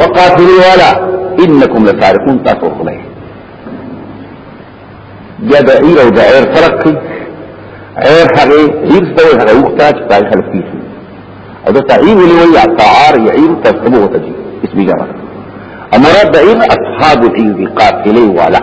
وقاتلوا ولا انكم لتاركون تاسو خلای بیا د عیر او د عیر فرق کوي عیر هغه هیڅ ډول هغه وخت چې پای خلک کیږي او د تعین ولي وی تعار يعير تسبو وتجي اسم جمع امراد د عیر اصحاب العیر قاتلوا ولا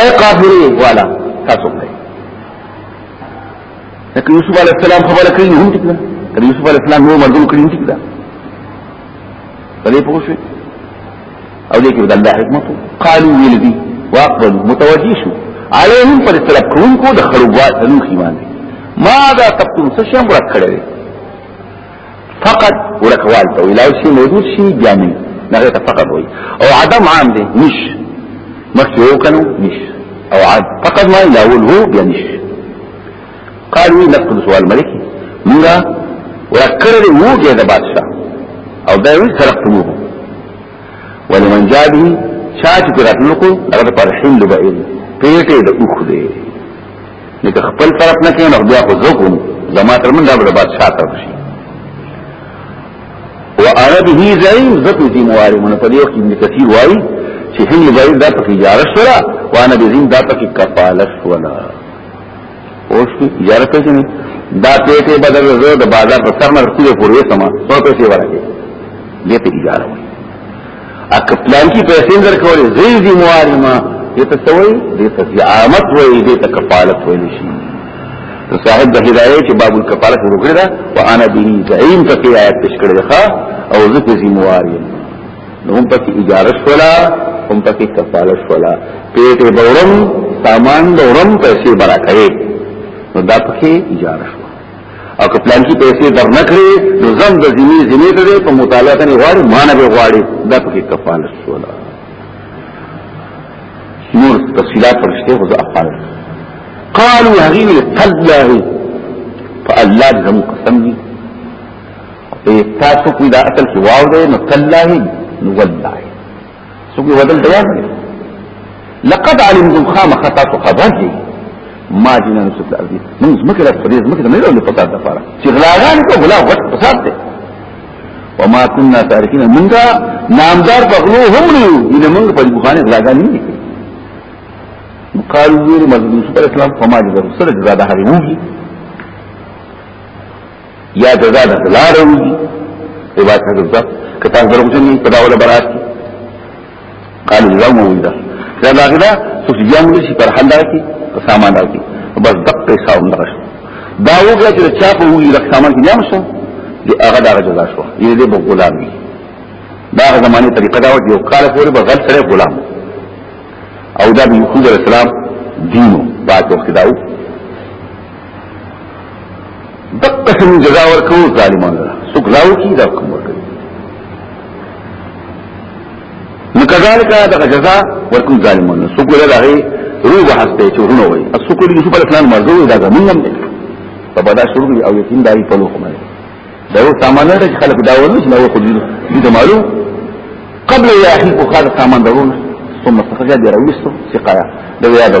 اے قافلی والا تاسو کوي لکه یوسف علی السلام خبره کوي هم ټکړه کله یوسف علی السلام نو مردم کړی ټکړه په دې پوه شئ او دې کې د الله حکمت قالو ویل دي واقبل متوجی شو علیهم پر طلب کوونکو د خړوبات نو خیمان ماذا تقتم سشم ورکړی فقط ورکوال ته وي لاو شي موجود شي بیا نه هغه ته فقط وي او عدم عام دي نش مخکې یو کنو نش او عد فقط ما لاول هو بیا نش قال وی نقل سوال ملک موږ ورکړل وو کې د بادشاہ او دا وی سرقتموه ولمن جاء به شاعت کراتنو کو دغه پر حمل بعیر پیټه د اوخ دی لکه خپل طرف نه کین او بیا خو زکم زما تر من دا به بادشاہ طرف شي وانا به زعيم ذکر دي موارمونه په دې وخت کې کثیر وایي چې هم لګای دا په اجاره سره وانا به زین دا په کفالت ولا اوس کی اجاره کوي نه دا پیټه بدل زو د بازار په سر مرکو پورې سما څو پیسې ورکړي دې ته اجاره وایي اکه پلان کی پیسې درکولې زی دی موارما دې ته سوي دې ته زعامت وي دې ته کفالت ویل شي صاحب د هدايه چې باب الکفالت وګړه دا وانا به زعیم ته کې آیات پیش کړل ښا او زه په زمواري نو هم پکې اجاره شولا هم پکې کفالت شولا پیټ بورم سامان بورم پیسې برا کوي نو دا پکې اجاره شو او که پلان کې پیسې در نه کړې نو زم د ذمي ذمي ته په مطالعه کني غواړي مان به غواړي دا پکې کفاله شول نور تفصيلات ورشته خو افعال قالوا هغه تدلاه فالله زم قسم دي تاسو په دا اصل کې واو دی نو تدلاه نو والله څوک ودل تیار دی لقد علمتم خام خطا تو خبر دی ما جنا نسب الارض من زمکه له پدې زمکه نه له پتا د پاره چې غلاغان کو غلا وخت فساد دی وما كنا تاركين منغا نامدار بغلو هم نیو ان منغا په بخانه غلاغان نه دي قالوا ویل مزدوس پر اسلام فما جزا سره جزا ده هغه وږي یا جزا د غلا راوځي عبادت نه جزا کته درو چې په داوله برات قال جزا مو ویدا دا داخله څه یو موږ شي پر حل راکې سامان راکې بس دقه حساب نه راشه دا وګړه چې چا په وی رخ سامان کې نیم شو دی هغه دا جزا شو یې دې په غلام دی دا زمانه طریقه دا و یو کال پورې به غل سره غلام او دا د یوسف علی السلام دینو پاتو خداو دقه سم جزا ورکو ظالمانو سو غلاو کی دا کوم ورکو نو کذالک دا جزا ورکو ظالمانو سو ګره دا هي روح هسته چورونه وي اسو کو یوسف علی السلام مرزو دا زمونږ نه په بدا شروع او یتیم دای په لوخ مې دا یو سامان لري خلک دا ونه چې نو خو دې معلوم قبل يا اخي خو خالد سامان درونه ثم استخرج دي رويستو سقايا ده يا ده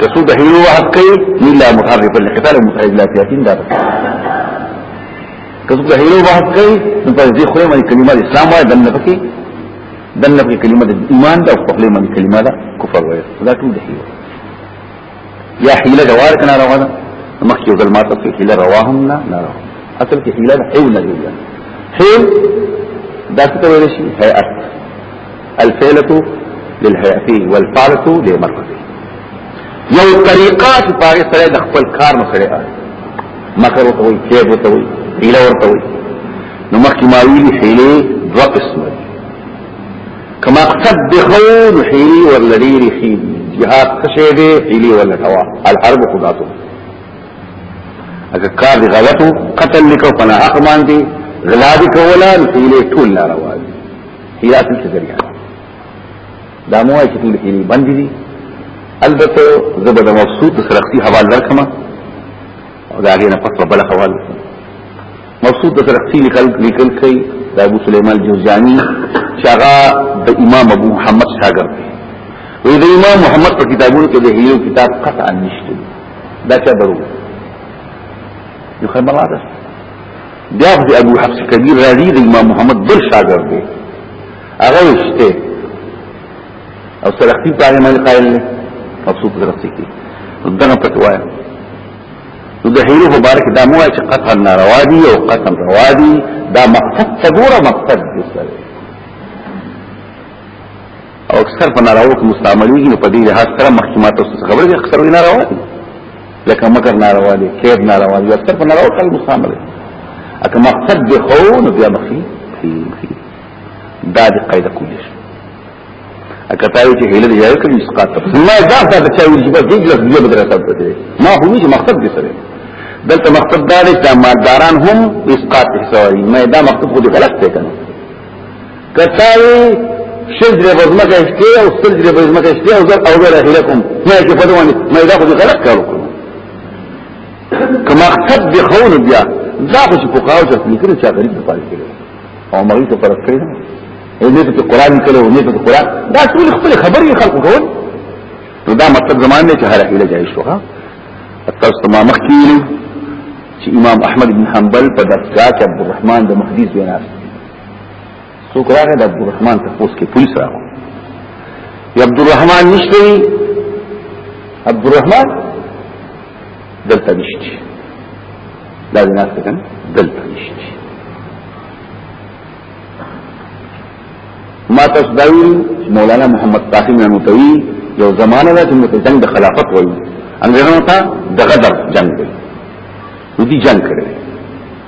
کسو د هیو وحد کوي الا محرف القتال متعد لا تیاتین دا کسو د هیو وحد کوي نو په دې خو باندې کلمه اسلام وایي دنه پکې دنه پکې کلمه د ایمان دا په خپل باندې کلمه دا کفر وایي دا ټول د هیو یا حیله جوار کنه روانه مخکې ځل ماته په حیله رواهم نه نه اصل کې حیله حیل نه دی حیل دا څه ویل شي هيئت الفعلة للهيئتي والفعلة لمرکزي یو طریقه چې پاره سره د خپل کار نه سره مکر وته وي کېد وته وي ایله ورته وي نو مخکې ما ویلي حیله دوه قسمه دي کما قصد بخون حیلی ورلدی رخی جهاد کشه دی حیلی ورلدوا الحرب خداتو اگر کار دی غلطو قتل لکو فنا حق باندی غلا دی کولا نو حیلی ټول ناروا هیرا څه څه ذریعہ دا مو چې ټول هیلې باندې دي البته زبر د مبسوط د سرختی حوال درکمه او دا غینه پس بل حوال مبسوط د سرختی لیکل لیکل کوي د ابو سليمان جوزجاني شغا د امام ابو محمد شاګرد دی وی د امام محمد په کتابونو کې د هیو کتاب قطعا نشته دا څه درو یو خبره ده بیا د ابو حفص کبیر راضی د امام محمد بل شاګرد دی هغه وشته او سرختی په هغه باندې قائل دی مبسوط سرختی کی دغه پټ وای نو د هیرو مبارک دا مو چې قطعا ناروا دي او قطعا روا دي دا مقصد څه ګوره مقصد دې سره او اکثر په ناراو کې مستعملېږي نو په دې لحاظ سره محکمات او خبرې دي اکثر وینا راو دي لکه مکر ناروا دي کېد ناروا دي اکثر په ناراو کې مستعملې اګه مقصد دی خو نو بیا مخې دا د قاعده کولی شي اګه تا یو چې هله دی یو کړي اسقاط ما دا دا چې ویل چې په دې لږ دی بدره ثابت دي ما هو نه مقصد دي سره دلته مقصد دا دی چې مالداران هم اسقاط حسابي ما دا مقصد خو دې غلط دی کنه کتاوی شل درې بزمکه شته او سل درې بزمکه شته او زر او زر اخلکم ما کې پدوانی ما دا خو غلط کارو کما خد دی خون بیا دا خو چې فقاو چې لیکل چې غریب په پاره کې او مریض په پاره کې نه دې ته قران کله او نه ته قران دا ټول خپل خبرې خلق کول نو دا مطلب زمانه چې هر اله جایز شو ها تاسو ما مخکې چې امام احمد بن حنبل په دغه کې عبد الرحمن د مهدی زیناست څوک راغی د عبدالرحمن په پوس کې پولیس راغو یا عبدالرحمن نشته وی عبدالرحمن دلته نشته دا د ناس څنګه دلته نشته ما تاسو دا ویل مولانا محمد قاسم نوتوی یو زمانه ده چې موږ جنگ د خلافت وایو انګريزانو ته د غدر جنگ دی دوی جنگ کړی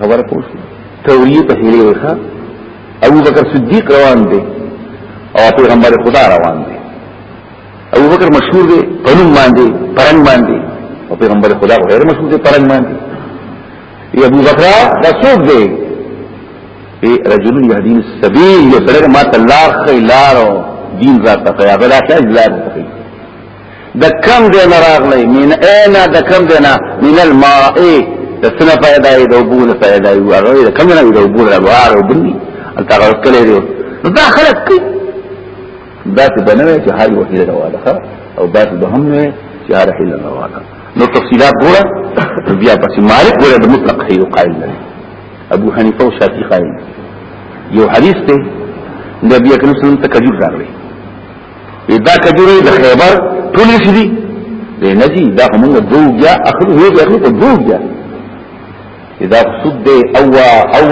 خبر پوه شو توریه په هیله وخا ابو بکر صدیق روان دی او پیغمبر خدا روان دی ابو بکر مشهور دی قانون باندې پرنګ باندې او پیغمبر خدا غیر مشهور دی پرنګ باندې ای ابو بکر دا څوک دی ای رجل یهدین السبیل یو سره ما تلار خیلارو دین ذات ته یا بلا کله ذات ته د کم دې نه راغلی من اینا د کم دې نه من الماء د سنه پیدا دی د وبو نه پیدا دی هغه د کم نه د وبو نه بار وبني الته غلط کړی دی نو دا خلک کوي دا څه بنوي چې هاي وحیله رواله او دا څه هم نه چې هاي وحیله رواله نو تفصيلات ګوره بیا پس مالک ګوره د مطلق هي قائل نه ابو حنیفه او شافعی قائل یو حدیث ته نبی اکرم صلی الله علیه وسلم تکجور راغلی دا کجوره د خیبر ټول شي دي دې نه دي دا موږ دوګیا اخر هو دې اخر په دوګیا اذا صد او او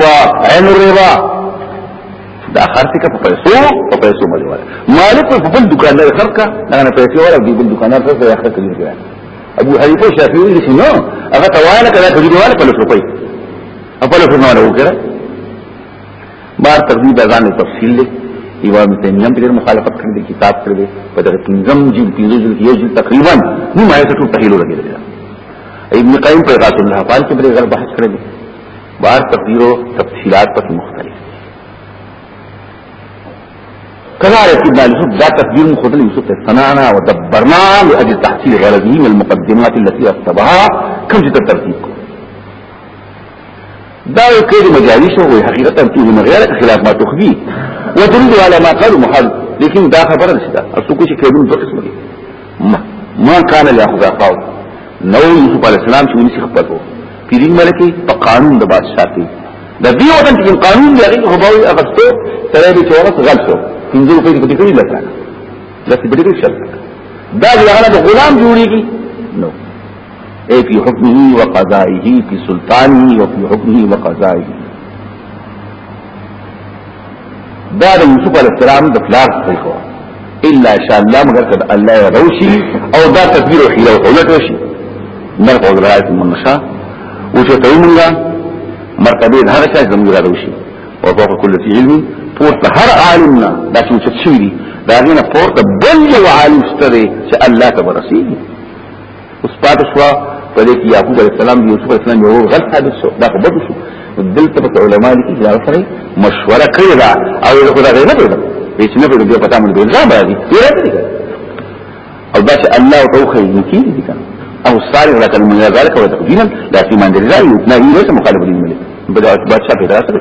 عین الربا دا خرڅ کا په پیسو په پیسو باندې ولا مالک په بل دکاندار خرڅه دا نه پیسې ولا دی بل دکاندار څه یې خرڅ کوي ابو حنیفه شافعی ویل شي نو هغه تواله کړه په دې ولا په لوپي په لوپي نه ولا وکړه بار تقدیر دا ځان تفصیل دی امام تیمیه په دې مخالفت کړی دی کتاب کړی دی په دغه پنځم جلد پنځه جلد یو جلد تقریبا نو ما یې ټول تحلیل لګی دی ابن قیم په غاص الله پال کې بلې غل بحث کړی دی بار تقدیر او تفصیلات په مختلف کذا رتب لسوب ذا تقدير مخدل يوسف صنعنا ودبرنا لأجل تحصيل غرضه من المقدمات التي أكتبها كم جدا ترتيبكم دا یو کړي مجالس او حقیقت هم ټول مغیر خلاف ما تخفي وترد على ما قال محل لیکن دا خبره نشته اصل کوشي کېدون په قسم دي ما كان لاخذ افاو نو یوسف علی السلام چې ونسی خپلو پیرین ملکی په قانون د بادشاہ کې د دې وطن کې قانون دی هغه خبري اغستو سره به چورس غلطو پنځه روپۍ په دې کې لکه لکه په دې کې شل دا هغه د غلام جوړیږي نو اے فی حکمه و قضائه فی سلطانه و فی حکمه و قضائه دا د یوسف علی السلام د پلار څخه الا ان شاء الله مگر کد الله روشي او دا تدبیر او حیله او قولت وشي مرق او درایت من نشا او چې ته موږ مرتبه د هر شای زموږ روشي او فوق کل ذی علم پورته هر عالمنا دا چې څه شي دا غنه پورته بل یو عالم ستره چې الله ته ورسیږي اوس پاتې شو په دې کې یعقوب علیه السلام د یوسف علیه السلام یو غلط ثابت شو دا خبر شو دلته په علماء لیکي چې هغه مشوره کړې ده او یو خدای غیر نه پیدا هیڅ نه پیدا پتا مونږ به ځا باندې پیرا او دا چې الله توخه یې کیږي دي کنه او صالح لك من ذلك وتقديما لا في من ذلك لا يتنهي ليس مخالف للملك بدأت بادشاہ پیدا سره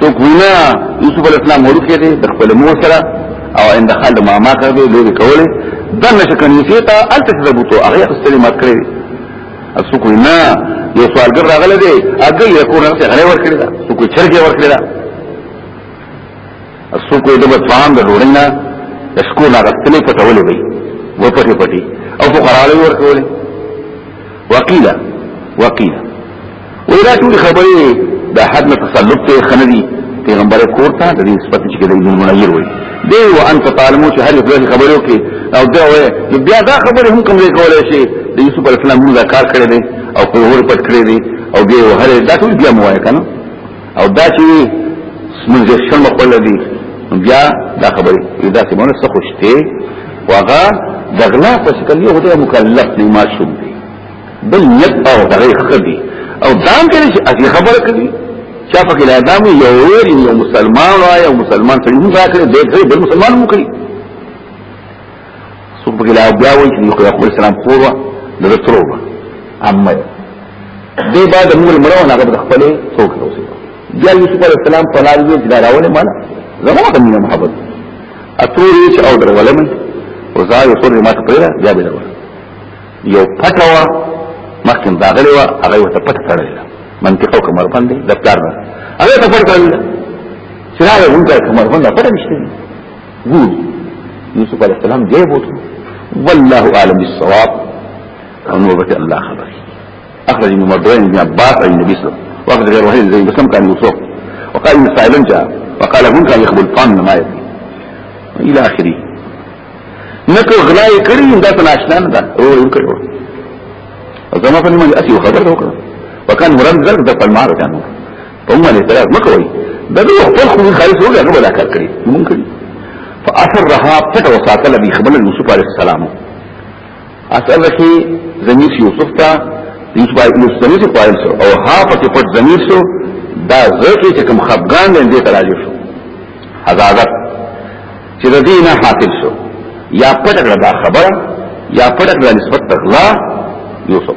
څوک وینا یوسف علی السلام ورکه دي د خپل مور سره او عند خال ما ما کوي لوري کوله دن شکن یسیتا انت تثبتو هغه استری مات کړی څوک وینا یو سوالګر راغله دي هغه یې کو نه غړې ور کړی دا څوک چرګه ور کړی دا څوک د بچوان د ډوړینا اسکو نه غتلې پټولې وي و پټي پټي او فقراله ور کولې وقیلا وقیلا ویرا ټول خبرې د حد نه تسلط ته خندي پیغمبر کور ته د دې نسبت چې د ابن منیر وي دی او انت تعلمو چې هر یو خبرو کې او دا وایي چې بیا دا خبره هم کوم ځای کولای شي د یوسف علی السلام موږ کار کړی دی او په ور پټ کړی دی او بیا وهره دا ټول بیا موایې کنه او دا چې منځ شرم خپل دی بیا دا خبرې دا چې مونږ څه خوشته واغه دغلا په شکل یو هدا مکلف نه معصوم دی بل نیت او هغه خدي او دام کې چې اصلي خبره کوي چا په کې لا دام یو ویل یو مسلمان وای او مسلمان سړي موږ راکړي دغه بل مسلمان موږ کړی سبق الله بیا وایي چې د خپل سلام کور د تر وروه اما دې بعد موږ مړو نه غوډه خپل څوک اوسې بیا یوسف علی السلام په لار کې دا راولې مالا زما د مینه محبت اتور یې چې او درولې مې او زای او سورې ما ته پیدا بیا به درول یو پټوا مخکې دا غلې وا هغه وته پټ کړل منطقه کوم باندې د پلار نه هغه ته پټ کړل چې راغله موږ کوم باندې پټ نشته ګوري یوسف علیه السلام دی بوته والله اعلم بالصواب ان وبت الله خبري اخرج من مردوين بن عباس عن النبي صلى الله عليه وسلم واخرج غير وحيد زي بسم كان يوسف وقال ان سائلا جاء وقال هم كان يخبل طن ما يدري الى اخره نکو غلای کړی دا ته ناشنا نه ده او یو کړو زما په نیمه اسی خبر وکړه وکړ وکړ مراد زرد په مار کانو په موږ باندې اعتراض مکوئ دا دوی خپل خو خالص وګړي هغه بلا کار کړی مونږ کړی فاثرها پټ وساتل به خبر یوسف علی السلام اثر کې زمیر یوسف ته یوسف علی السلام ته قائل شو او ها پټ پټ زمیر شو دا زکه چې کوم خفغان دې ته راځي شو حزادت چې د دینه حاصل شو یا پټ کړه دا خبره یا پټ کړه نسبت تغلا یوسف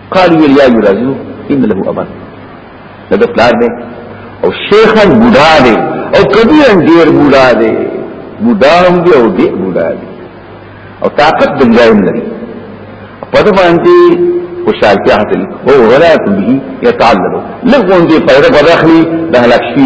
قال ویل یا یرازو ان له ابا دا پلار دی او شیخا بوډا دی او کبیرا ډیر بوډا دی بوډا هم دی او ډیر بوډا دی او طاقت دنګایم لري په دې باندې خوشالتیا حاصل او ولایت به یتعللو لږ غونډې پیدا غواخلي د هلاک شي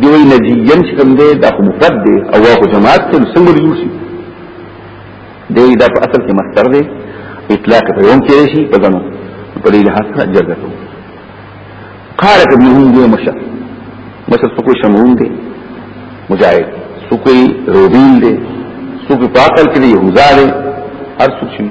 دی وی نجیین چې کوم دی دا خو مفرد دی او هغه جماعت ته څنګه جوړ شي دی دا په اصل کې مصدر دی اطلاق په یوم کې شي په غنو په دې لحاظ سره جزا کوي قال ابن هندي مشر مشر سکو شمعون دی مجاهد سکو روبیل دی سکو پاکل کې دی حمزه دی هر څه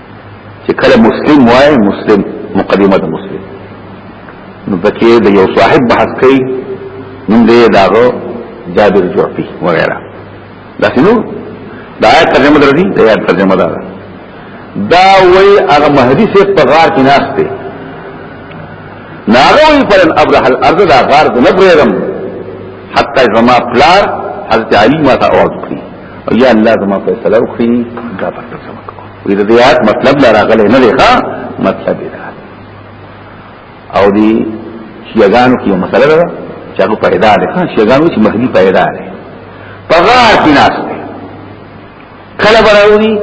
چې کله مسلم وای مسلم مقدمه د مسلم نو پکې د یو صاحب بحث کوي نوم دی داغو جابر جعفي وغیرہ دا سينو دا آیت ترجمه درځي دا آیت ترجمه دا دا وی هغه مهدی سے په غار کې ناشته ناغوی پر ابرح الارض دا غار نه پرېرم حتی زما پلار حضرت علی ما ته اور کړی یا الله زما فیصله وکړي دا په څه وکړو وی د آیات مطلب لا راغلی نه دی ښا مطلب دا او دی شیعاګانو کې یو مسله ده چې هغه پیدا ده ښا شیعاګانو چې مهدی پیدا ده په غار کې ناس ده کله براوي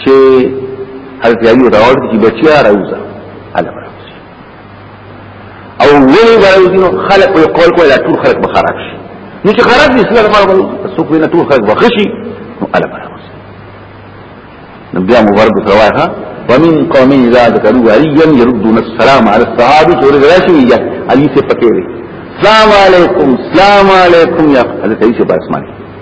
چې حضرت علی راوړ چې بچیا راوځه الله او ولی دایو دینو خلق وی قول کوئی لا طول خلق بخارک شي نو چې خراب دي اسلام لپاره بل سوق وینا طول خلق بخشي نو الا برابر نو بیا مبارک سواها ومن قوم اذا ذكروا عليا يردون السلام على الصحابه سورہ غراشیہ علی سے پکې السلام علیکم السلام علیکم یا حضرت علی سے باسمانی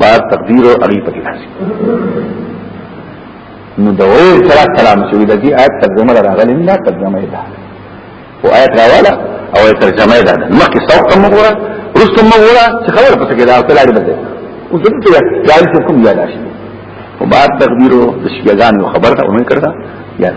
بار تقدیر او اړي پکې راځي نو د ویل سره کلام شوی د دې آیت ترجمه راغلی نه ترجمه ده او آیت راواله او ترجمه ده مخکې صوت کوم وګوره رستم وګوره چې خبره پته کې دا او تلاړي بده او زه ته دا چې کوم یاد شي او بعد تقدیر او د شیګان خبره ونه کړه یاد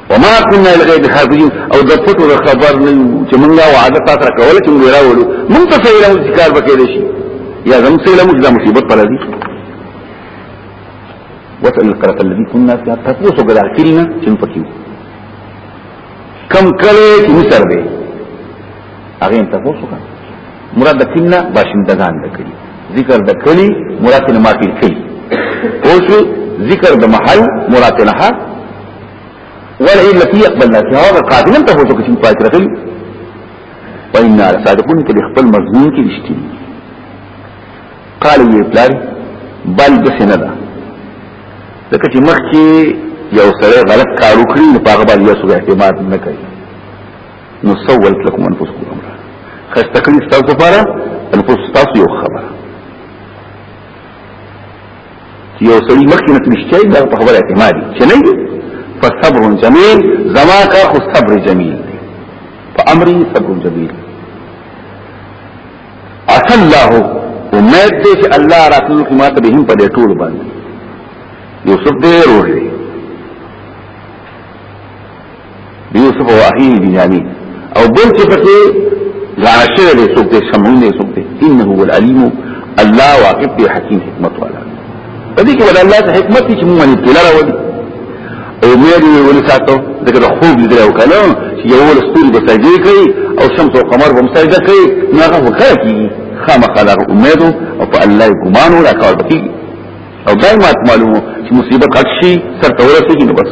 وما كنا لغيب حافظين او د پټو د خبر نه چې موږ وعده تاسو کول چې موږ راوړو موږ ته سره موږ کار وکړي دي يا زم سره موږ د مصیبت پر دي وسأل القرة الذي كنا فيها تاسو ګرا کړینا چې پکې کم کله چې مصر دی هغه تاسو څنګه مراد د کلي نه باشندگان د کلي ذکر د کلي مراد نه ما کلي کلي اوسو ذکر د محل مراد نه ها ولا التي يقبلنا فيها هذا قاتل انت هو تكتب فاتر غي وإن على صادقون كده خبل مظلوم كده اشتري قال يبلاري بل بسنه ده لکه چې مخکې یو سره غلط کارو کړی نو هغه باندې یو څه اعتماد نه کوي نو سولت لكم انفسكم امر خسته کړی تاسو لپاره انفس تاسو یو خبره یو سړي مخکې نه تلشته دا په خبره اعتماد چې نه فصبر جميل زما کا خو صبر جميل فامري صبر جميل عسى الله امید دې چې الله راتلو کې ماته به هم په دې ټول باندې یوسف دې روړي یوسف او اخیه بنیامین او بل چې پکې غاشه دې څوک دې سمون دې څوک دې انه هو العلیم الله واقف دې حکیم حکمت والا دې کې ولا الله ته حکمت چې موږ نه تلل راوړي او مې دې ولساتو دغه خوب دې او کنه چې یو ولستوري به سجدي کوي او شمس او قمر به سجده کوي نو هغه وکړي کیږي خامخا له امید او په الله ګمان ولا کار کوي او دایمات معلومه چې مصیبت اکشي سر تورسي کې نو بس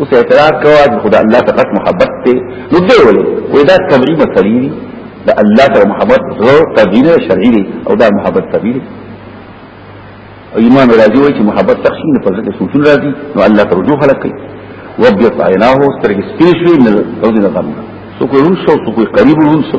اوس اعتراض کوه چې خدای الله فقط محبت ته نو دی ولې وې دا تبعی مسلې دي د الله سره محبت زو تبعی شرعي دي او دا محبت تبعی دي او ایمان راځي وایي چې محبت تخشین په ځکه سوچون راځي نو الله ته رجوع خلق کوي وبيت عيناه سترګې سپینې شوې نه او دې غم سو کوی ورسو سو کوی قریب ورسو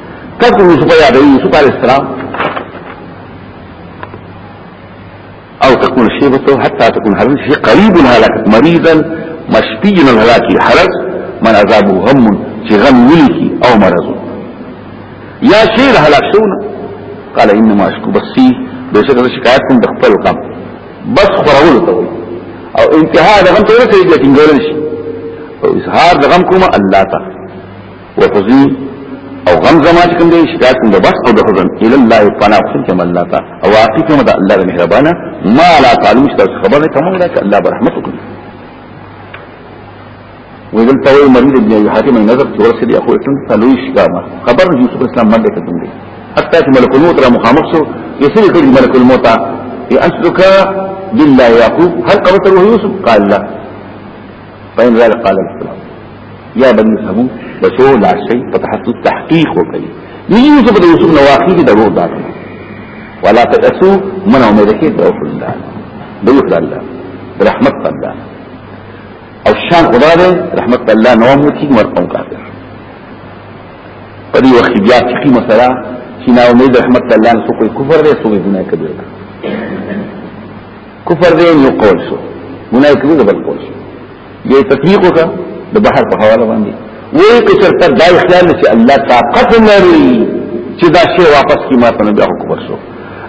کله کوم څه پیدا دی څه پر اسلام او تكون شيبته حتى تكون حرج شيء قريب الهلاك مريضا مشفي من الهلاك حرج من عذابه غم چې غم ملکی او مرض یا شی هلاک شونه قال انما اشكو بصي بشک د شکایت کوم د خپل غم بس خورول ته او انتها د غم ته ورته یې ټینګول شي او اظهار د غم کومه الله تعالی وحزن او غم زما چې کوم دی شکایت کوم د بس او د حزن ال الله فنا حسن کما الله تا او واقع کما د الله مهربانه ما لا تعلم چې تاسو خبر نه کوم لکه الله برحمت وکړي ویل ته وی مرید ابن ابي حاتم نظر چې ورسې دی اخو اتن تلوي شکامه خبر یوسف اسلام باندې کوم دی حتی چې ملک الموت را مخامخ شو یسې کړي ملک الموت ای انسلک بالله يعقوب هل قبته يوسف قال لا فإن ذلك قال السلام يا بني سمو بسو لا شيء فتحسوا تحقيق وكي ليوسف دا يوسف نواخي دي ضرور دار ولا تأسوا من عمركي دروح الله دروح الله برحمت الله او شان خدا دے رحمت الله نوام وكي مرقم قادر پدی وقت بیا چکی مسئلہ چینا امید رحمت الله نسو کوئی کفر دے سو گناہ کبیر دے کفر دې یو قول شو ګناه کړی د بل قول شو یو تطبیق وکړه د بحر په حواله باندې وایي که چېرته دا خیال چې الله طاقت لري چې دا شی واپس کی ما ته نه حکم شو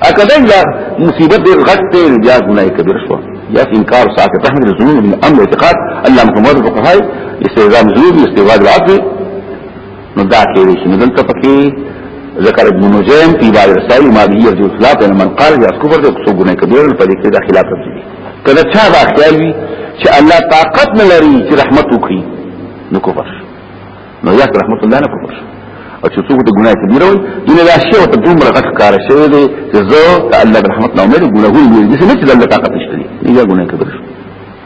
اکدا یا مصیبت دې غټ ته یا ګناه کبیر شو یا انکار ساعت تحمل الظنون من امر اعتقاد الله محمد فقهاي استعزام زور استعواد العقل نو دا کې دي چې دلته پکې ذکر ابن نجيم په بعض رسائل ما به يرجو الخلاف ان من قال يا كفر دې څو ګناه کبیر په دې کې دا خلاف دي کله چا دا خیال وي چې الله طاقت نه لري چې رحمت وکړي نو کفر نو یا رحمت الله نه کفر او چې څوک د ګناه کبیر وي دنه دا شی او ته دومره غټ کار شوی دی چې زه ته الله رحمت نه امید ګناهونه دي چې نه چې الله طاقت نشته دی یا ګناه کبیر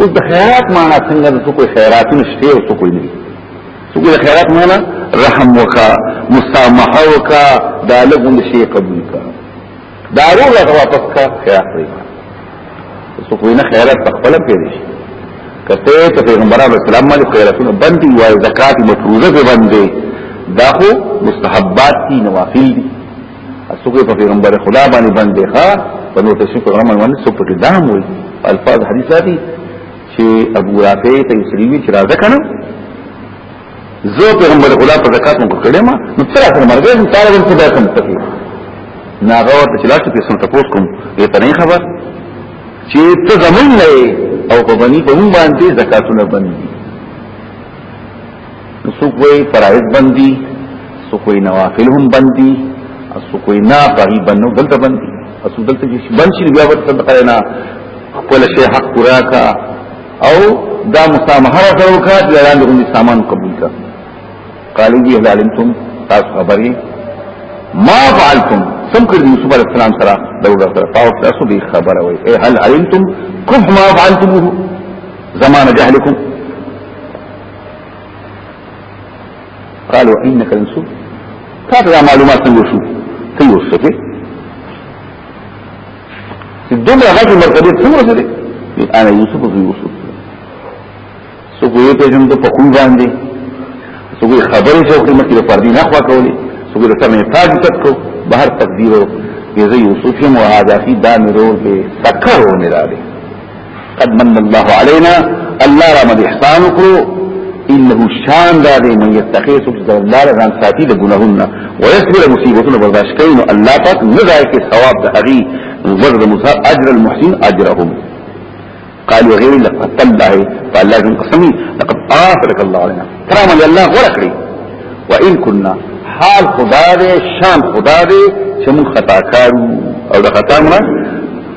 اوس د خیرات معنا څنګه د کوئی خیرات نشته او کوئی نه څه کوئی خیرات معنا رحم وکا مسامحه وکا دا لګون شي قبول کا دا روغه واپس کا خیرات دی څه کوئی نه خیرات خپل پیری شي کته ته پیغمبر علیه السلام باندې خیراتونه باندې وای زکات مفروضه باندې دا خو مستحبات دي نوافل دي اسوګه په پیغمبر خدا باندې باندې ښا په نو تاسو په رحمان باندې څو پټی دام وي الفاظ حدیث دي چې ابو رافع ته یسریوی چې راځه کنه زه پیغمبر خدا په زکات مونږ کړې ما نو تر هغه مرګ هم طالب څه ده کوم تفي ناغه ورته چې لاته پیسو ته پوس کوم یې ته نه خبر چې ته زمون نه او په بني په مونږ باندې زکاتونه باندې څوک وي فرایض بندي څوک وي نوافل هم بندي څوک وي نه پري بنو دلته بندي اسو دلته چې بنشي بیا ورته صدقه نه خپل شي حق پورا کا او دا مسامحه سره وکړه چې لاندې غوندي سامان قبول کړه قالو دي هل علمتم تاسو خبري ما فعلتم سم کړی یوسف علی السلام سره دغه سره تاسو تاسو دې خبره وای اے هل علمتم كيف ما فعلتموه زمان جهلكم قالوا انك لمسوح تاسو دا معلومات څنګه شو څنګه وسته چې دومره غټي مرتبه څنګه وسته انا یوسف او یوسف سو کوی ته جون ته په کوی باندې سو کوی خبرې چې خپل مخې په پردي نه خوا کولې سو کوی ته مې تاج تک کو بهر تقدیر او یوسف یې مو هاذا فی دامرو به سکرو نه راځي قد من الله علينا الله را مد احسان وکړو انه شان دا دی من یتقی سوک دا اللہ رضان ساتی دا گناہون نا ویسبر مصیبتون برداشت کئی نو اللہ پاک نزائی کے ثواب دا اغی ورد موسیٰ اجر المحسن اجرهم قالوا غير لقد تالله فالله جن قسمي لقد آثرك الله علينا ترام لي الله ورقري وإن كنا حال خدا دے شان خدا دے چمون خطاکارو او دا خطا منا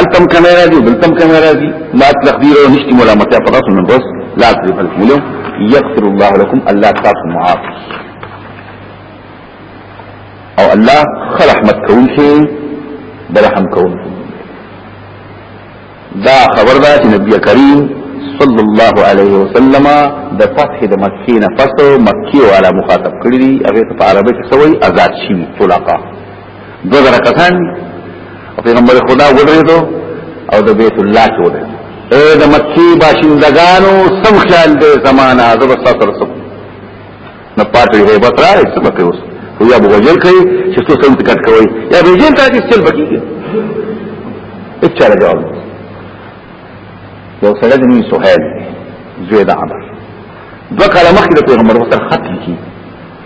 التم كما راځي بلتم كما راځي لا تقدير او نشتي ملامتیا په تاسو نه بس لا تقدير لكم اليوم يغفر الله لكم الله تاسو معاف او الله خرحمت كون شي برحم كون دا خبر دا چې نبی کریم صلی الله علیه وسلم د فتح د مکې نه پس مکی والا مخاطب کړی دی هغه په عربی کې سوی آزاد شي طلاقه دو زر کسان او پیغمبر خدا ودریدو او د بیت الله کې ودریدو اے د مکی باشندگانو سم خیال دې زمانہ زب ستر سب نه پاتې غیبت را رسې بکې اوس خو یا بوجل کوي چې څو سم تکټ کوي یا به جیل ته کې چل بکیږي اچاره جواب یو سره د نوې سهیل زوی د عمر دو کاله مخکې د پیغمبر وسره خط لیکي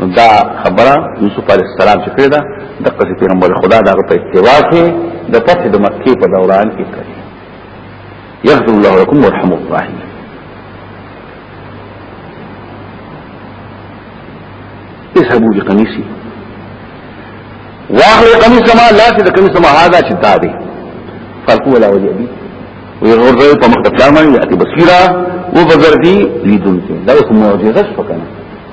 نو دا خبره یوسف علی السلام چې کړی دا د قصې پیغمبر خدا دا په اتباع کې د فتح د مکه په دوران کې کړی یغفر الله لكم ويرحم الراحمين اذهبوا لقميصي واخلي قميص ما لا تد قميص ما هذا چې دا دی فرقو ولا وجه دي ويغرزوا په مخ د پلان باندې بصیره وبزردي لیدونکي دا کوم معجزه شپه کنه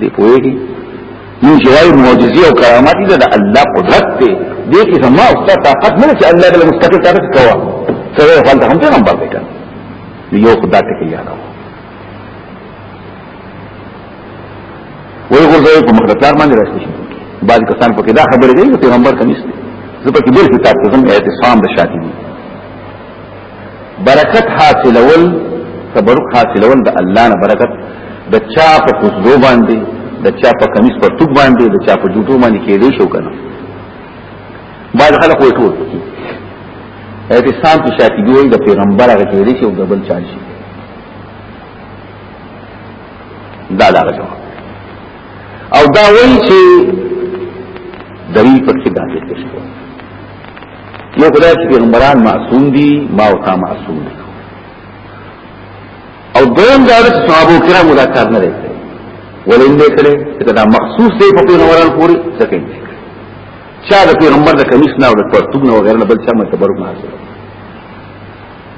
دې پوهیږي نو جوای معجزې او کرامات دې د الله قدرت دې دې کې زما او ستاسو طاقت نه چې الله دې مستقل طاقت کوه سره فالته هم ته نمبر وکړ یو خدای ته کې یاد وي غوځي په مخدتار باندې راځي بعض کسان په کې دا خبرې کوي چې پیغمبر کنيسته زه په کې بل کتاب کې زم اعتصام د شاته دي برکت حاصلول تبرک حاصلول د الله نه برکت د چا په کوزو باندې د چا په کمیس پر توګ باندې د چا په جوټو باندې کېدې شو کنه بعد خلک وې ټول اعتصام کې شاکې دی د پیغمبر هغه کېدې شو د بل چا شي دا لا جواب او دا وایي چې دلیل پکې داخل شي یو خدای چې پیغمبران معصوم دي ما او تا معصوم دي او دویم دا چې صحابه کرام دا کار نه لري ولین دې کړي چې دا مخصوص دی په پیغمبران پوری ځکه چا د پیغمبر د کمیس نه او د پرتوګ نه وغیرہ بل چا متبرک نه حاصل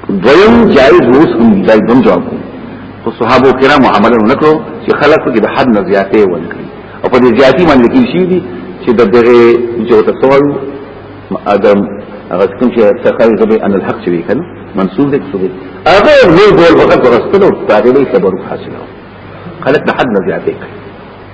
دویم جایز روس هم دی دای دم جواب خو صحابه کرام عمل نکړو چې خلق کې د حد نه زیاتې ونکړي او په دې زیاتې باندې کې شي دي چې د دغه جو ته سوال ادم هغه کوم چې سرکاري زبې ان الحق شوی کنه منصوب دې څه دې هغه نو ګول وخت ورستلو تعالی صبر حاصلو خلق د حد نه زیاتې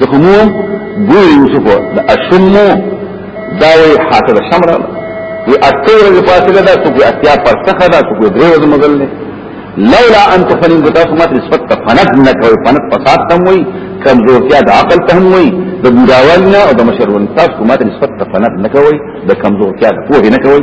ځکه مو ګوري یوسف د اشمو دا وی حاصل شمره وی اتوره د فاصله دا څو اتیا پر څخه دا څو درې ورځې مزل نه لولا ان تفنن بتا سمات نسبت تفنت نه کوي فنت فساد تم وی کمزورتیا د عقل تم وی د ګډاوالنا او د مشرون تاسو مات نسبت تفنت نه کوي د کمزورتیا د پوهې نه کوي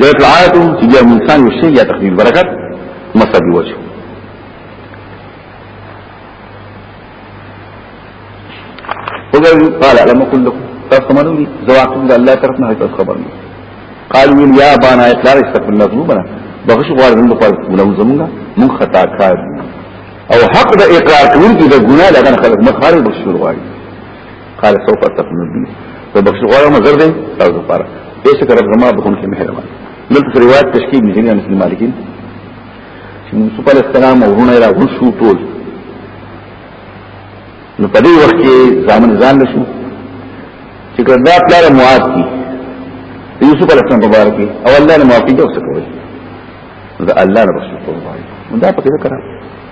دا اطلاعات چې د انسان یو شی یا تخفیف برکت مسد وجه وګورئ قال علم اقول لكم تاسو منو دي جواب د الله طرف نه هیڅ خبر نه قالوا يا بانا اطلاع استغفر الله ذنوبنا بخش غوار من لپاره ګناه زمونږه مون خطا کار او حق د اقرار کوونکی د ګناه لګن خلق مخارج بخش غواړي قال سوف تقنبي تو بخش غوړم زر دی تاسو لپاره ایسه کړه غما بخون کې مهربان دلته روایت تشکیل دي ځینې مسلمان مالکین چې موسی علی السلام او ورونه را وشو ټول نو په دې وخت کې ځامن ځان لشو چې کړه پلار معاف کی یوسف علی السلام مبارک او الله نه معافي جو څه کوي دا الله نه رسول الله دا په دې کړه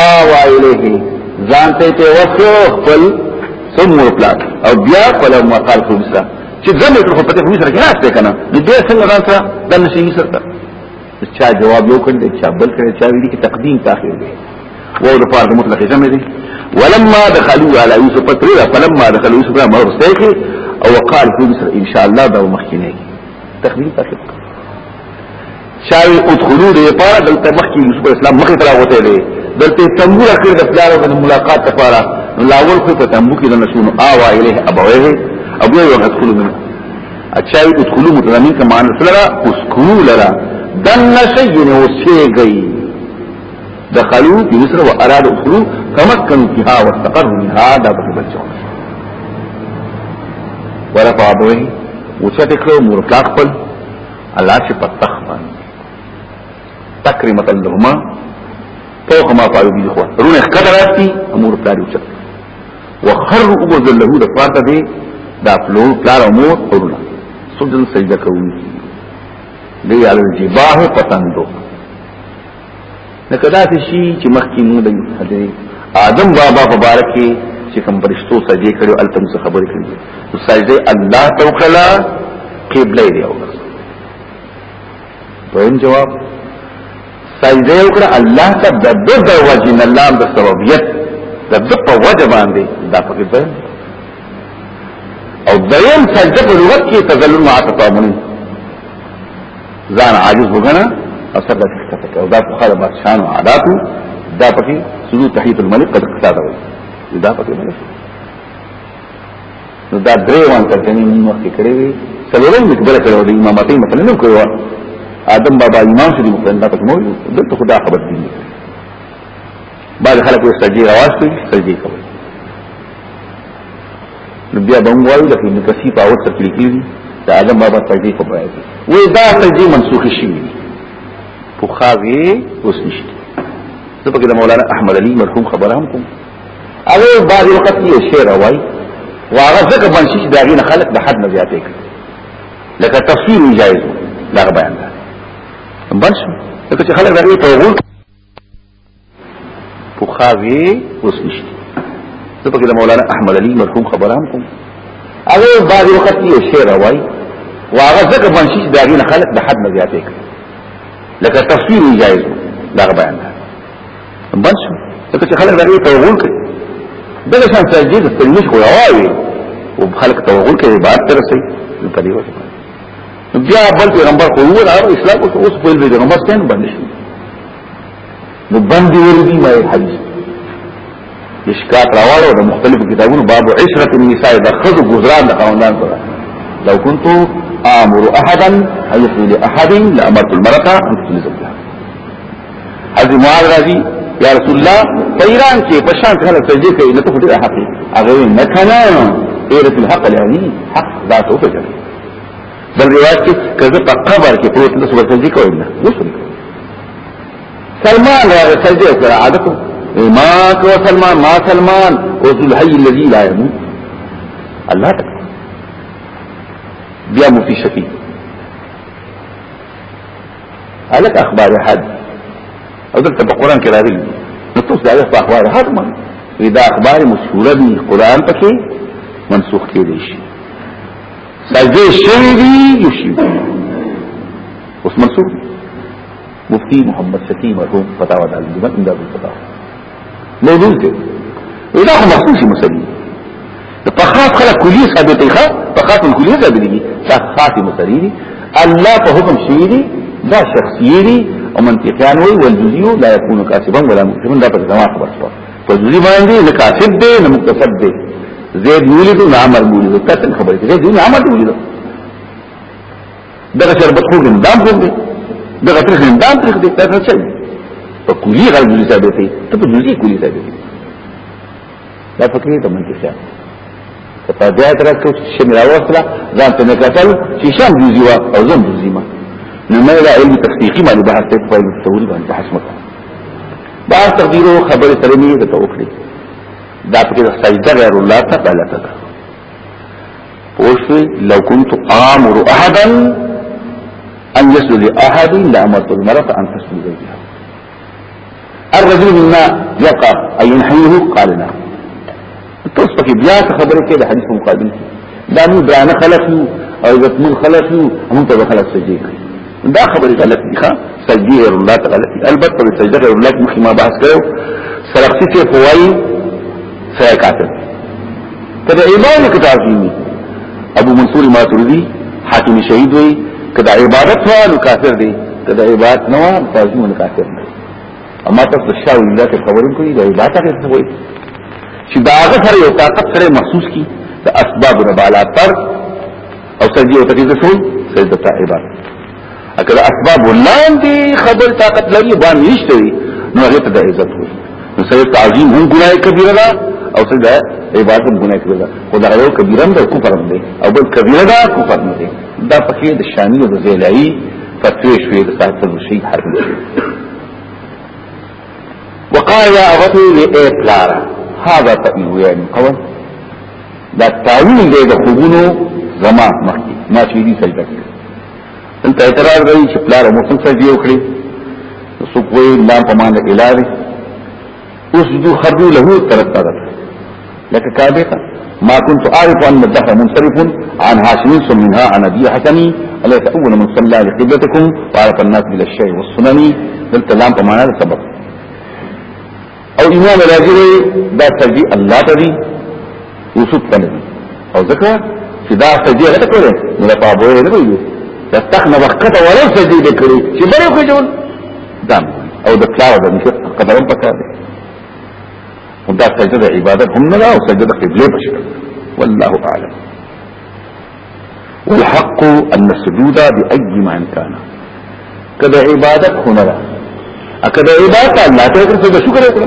آوا الیه ځان ته ته وسو خپل ثم پلاک او بیا خپل مقال کوم سره چې ځنه ټول په دې سره کې راځي کنه نو دې څنګه ځان سره د نشي سره تا چا جواب یو کړی چا بل کړی چا ویلي کې تقدیم تاخير دی وو د فرض مطلق جمع دي ولما دخلوا على يوسف ترى فلما دخلوا يوسف ما رسيك او قال في مصر ان شاء الله ده مخكينه تقديم تاخير چاوی ادخلو دې پارا دلته مخکې یوسف اسلام مخې ترا وته دي دلته تنبو راکړ د پلار د ملاقات لپاره لاول خو په تنبو کې د نشونو آوا الیه ابوه ابوه وخت کولو منه اچاوی ادخلو متضمن کما ان سره اسکو لرا دن نشین وسیږي دخلوا في مصر وارادوا ادخلوا تمكنوا فيها واستقروا منها دا په بچو ورفع ابوه وچته کړو مور کاخپل الله چې په تخ باندې تکرمت اللهما فوق ما فعلوا به اخوان رونه خطر راستي امور پلار یو چت وخر ابوز له د پارته دی دا پلو پلار امور اورونه سجن سجده کوي دی علی الجباه پتندو لکه دا شي چې مخکې موږ د حضرت آدم بابا مبارک چې کوم برشتو سجدي کړو التم څه خبرې کړې نو سجده الله توکلا قبله دی او دویم جواب سجده وکړه الله ته د د وجه نه الله د سببیت د د په وجه باندې دا پکې ده او دویم سجده په لغت کې تذلل معاطفه مونږ ځان عاجز وګڼه او سر دې ښکته کړه دا خو خلک بادشاہان او عاداتو دا پکې سجود تحیت الملک قد قصاده وي دا پکې نه نو دا درې وان ترجمه موږ مخکې کړې وي څلورم موږ بل کړو د امامتې مثلا نو کړو آدم بابا امام شدی مقرن دا پکې مو دلته خدا خبر دي بعد خلک یې سجدي راوستي سجدي کوي نو بیا به موږ وایو لکه نو کسی په اوس تکلیف دي دا اعظم بابا سجدي په بیا دي وې دا سجدي منسوخ شي په خاوي اوس نشته زه پکې د مولانا احمد علي مرحوم خبره هم کوم هغه بعد وخت یې شعر وای واغه ځکه باندې چې دا غینه خلق د حد نه زیاتې کړ لکه تفسیر جایز دا بیان ده بنش لکه چې خلک راغلي په غول پوخاوی اوس نشته زه پکې د مولانا احمد علي مرحوم خبره هم کوم هغه بعض وخت یو شعر وایي واغه ځکه باندې چې دا غي خلک د حد نه زیاتې کوي لکه تفسیر جایز دا بیان ده بس ځکه چې خلک دا غي توغول کوي دغه شان سجدي د تلمیش خو راوي او خلک توغول کوي بعد تر سي په دې وخت بیا بل پیغمبر خو هو اسلام اوس په دې پیغمبر څنګه باندې نو باندې ورګي ما حدیث مشکات راوړو د مختلفو کتابونو باب عشرة النساء د خذ گزاران د قانونان سره لو كنت امر احدا ان يقول لاحد لامرت المرأة ان تقول زوجها حضرت معاذ رضی یا رسول الله پیران کې پشان کله سجده کوي نو ته دې حق هغه نه کنه اے رسول حق لانی حق ذاتو فجر بل روایت کې کله په قبر کې پروت نو سورته دې کوي نه وسم سلمان راغی سجده وکړه عادت ما کو سلمان ما سلمان او ذل حي الذي لا يموت الله تعالی بیا مفتی شفیع الک اخبار حد او دلته په قران کې راغلي نو تاسو دا په اخبار حد ما دا اخبار مشهوره دي قران پکې منسوخ کېږي سجده شوی دی یشی اوس منصور مفتی محمد شفیع مرحوم فتاوا دال دی من انداز فتاوا موضوع ته ودا خو مخصوص مسلی د پخاط خلک کلی ثابتې ښه پخاط من کلی ثابتې دي صحات مسلی دي الله په حکم شي دي دا شخصي دي او منطقيان وي والجزيو لا يكون كاسبا ولا مكتبا دا په زما خبر شو په دې باندې نه کاتب دی نه مکتسب دی زید ولیدو نه عمر ولیدو ته څنګه خبرې زید نه عمر ولیدو دغه شربت خو ګم دام خو دی دغه تر ګم دام تر دی تاسو څه په کلی غل دې ثابت دی ته په دې کلی ثابت دی دا فکرې ته منځ شه په تاجه تر څو چې مې راوستله ځان ته نه کتل چې شام جزي وا او زم جزي ما نو مې دا علم تحقیقي باندې بحث ته په توري باندې بحث مکه بار تقدیرو خبره سره مې د توکړي دا پکې د سجده غیر الله ته غلطه ده پوښتنه لو كنت امر احدا ان يسجد لاحد لامرت المرأة ان تسجد لها الرجل منا يقع اي ينحيه قال نعم تاسو پکې بیا خبرې کې د حدیث په مقابل کې دا موږ درانه خلق یو او عزتمن خلق یو موږ ته خلق سجدي کوي دا خبرې غلط دي ښا سجدي غیر الله ته غلط دي البته په سجده غیر الله کې مخکې ما بحث کړو سرقتی ته فوای سره کاتب کله ایمان کې تعظیم ابو منصور ماتوردی حاکم شهید وي کله عبادت وانه کافر دي کله عبادت نه وانه تعظیم کافر دي اما تاسو د شاو الله ته خبرې کوي دا عبادت هغه څه وایي چې دا هغه سره یو طاقت سره محسوس کی د اسباب نه بالا تر او سجدي او تکي څه سجده ته عبادت اګه اسباب ولاندې خبر طاقت لري باندې نشته نو هغه ته د عزت وایي نو سره تعظیم هم ګناه کبیره ده او سجده عبادت هم ګناه کبیره ده خو دا یو کبیره ده کفر ده او بل کبیره ده کفر ده دا پکې د شانی او د زیلایي فتوی شوی د صاحب تنشي حرف وقال يا أبتي لإيه بلارا هذا تأويل يعني قول دا تأويل دي دا خبونو زمان مخي ما شويدي سجدك انت اعتراض رأي چې بلارا مو څنګه سجدي وکړي سوق وی لام په مان الهي اوس دو خرجو له طرف ته لکه کعبه ته ما كنت اعرف ان الدهر منصرف عن هاشم ثم منها عن ابي حسن اليس اول من صلى لقبلتكم وعرف الناس بلا الشيء والسنن دلت لام په معنا سبب او امام راجي دا سجي الله تدي يوسف تنه او ذکر چې دا سجي غته کوله نو په ابو نه ویلو تخنه وخت ولا سجي دکړي چې بره خو جوړ دام او د پلار د نشه قدر هم پکار دی دا سجده د عبادت هم نه او سجده د قبله په شکل والله اعلم والحق ان السجود باي معنى كان کله عبادت هنره اکه د عبادت الله ته څه شکر وکړه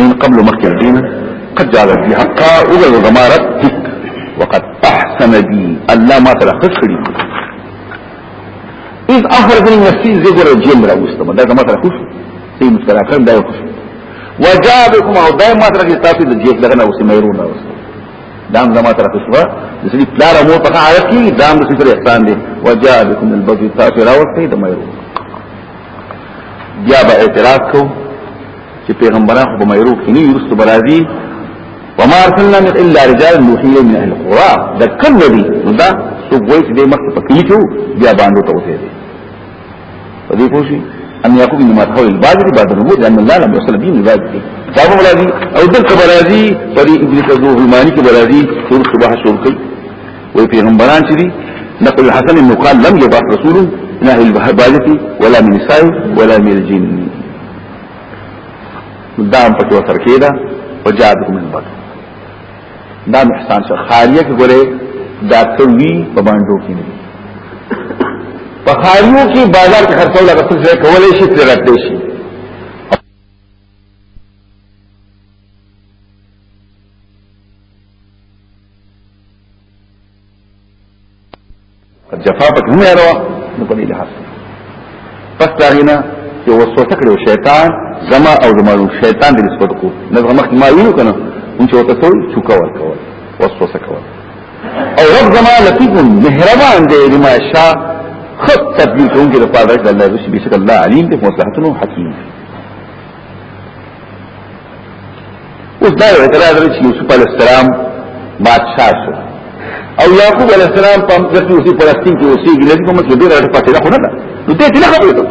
من قبل مخکې دینه قد جعل بي حقا وګل زما رب تک وقد احسن بي الله ما تر خص کړی اذ اخرجني من السجن زجر الجمر واستم دا ما تر خص سي مسترا کړم دا خص وجابكم او دای ما تر کې تاسو د جیب دغه اوس مېرونه اوس دام زما تر خص وا د سړي پلار مو په حالت کې دام د سړي احسان دي وجابكم البغي تاسو راوستي د مېرونه بیا به اعتراض کو چې پیغمبران خو به مېرو کې نه یوست برازي وما ارسلنا من الا رجال نوحي من اهل القرى دا کم نبی نو دا سو وایي چې د مخ په کلی کې بیا باندې ته وته دي په دې پوښي ان يقوم بما تحول البادر بعد الامور لان الله لم يصل به من ذلك جواب برازي او دلته برازي په ابن تزوه الماني کې برازي سور صباح شروع کوي وی پیغمبران چې دي نقل الحسن مقال لم يبعث رسول من اهل البهبالة ولا من النساء ولا من الجن دام پکې وتر کېدا او جادو من بد دا احسان شه خاریه کې ګوره دا کوي په باندې کې نه په خاریو کې بازار کې خرڅول غوښتل شي کولای شي تر راټې شي جفا پک نه یارو نو په دې لحاظ پس داغینا چې وسوسه کړو شیطان زما او زما شیطان دې نسبت کو نه زما ما ویلو کنه ان چې وته ټول چوکا ورکول وسوسه کول او رب زما لطیف مهربان دې لما شاء خط تبلیغ کوونکی د پاره د الله رسول بشک الله علیم دې مصلحتونو حکیم دی اوس دا یو اعتراض لري چې یوسف علی السلام بادشاہ شو او یعقوب علی السلام په دغه اوسې فلسطین کې اوسېږي لږ کوم کې ډېر اړه پاتې ده خو نه ده نو دې څه خبرې ته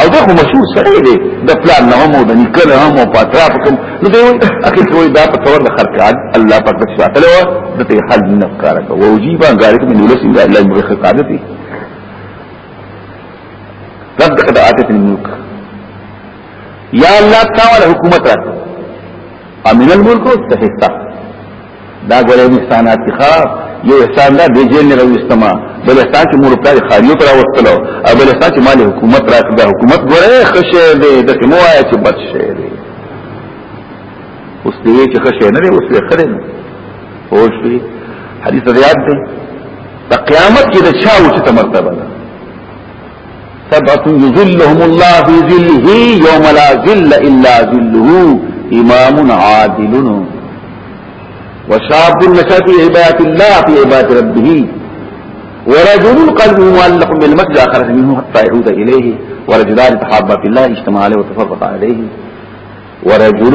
او دا خو مشهور سره دی د پلان نه هم او د نکل هم او پاترا پکم نو دی اخر کوی دا په تور د خرکان الله پاک د شاتل او د ته حل نه کار کوي او جیبا غارق من ولس الله مخه قاعده رب قد آتت الملک یا اللہ تاوالا حکومت رات امن الملک و استحصہ دا گولی مستحانات کی خواب یو احسان دا دی جیل نرو استما بل احسان چی مور پلاری خاریو کرا وستلو او بل احسان چی مالی حکومت رات دا حکومت گولی خشه دی دکی مو آیا چی بد شه دی اس دیوی چی خشه نره اس دیوی خره نره حدیث ریاد دی د قیامت کې د چا اوچ مرتبه ده سبعه يذلهم الله في ذله يوم لا ذل الا ذله امام عادلون وشاب نشا في عبادة الله في عبادة ربه ورجل قلبه معلق بالمسجد خرج منه حتى يعود إليه ورجلان تحابا في الله اجتمع عليه وتفرق عليه ورجل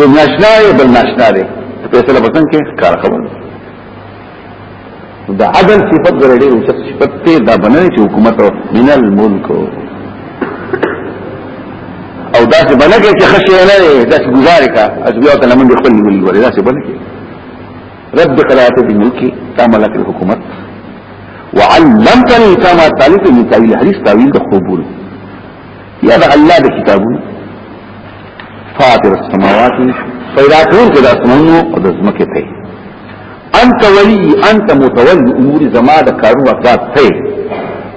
یو ناشنا یو بل ناشنا دی په سره بسن کې کار خبر دا عدل صفت ورډي او صفت ته دا بنوي چې حکومت من الملک او دا څه بنګي چې خشي نه دی دا څه گزاره کا از بیا ته لمن خپل نیول ورې دا څه بنګي رد قرات دې ملکی تا ملک الحکومت وعلمتني كما تعلمت من تاويل الحديث تاويل الخبور یا دا الله د کتابونو فاطر السماوات پیدا کړون کې د اسمانونو او د زمکه ته انت ولی انت متولی امور زما د کارو اقدار ته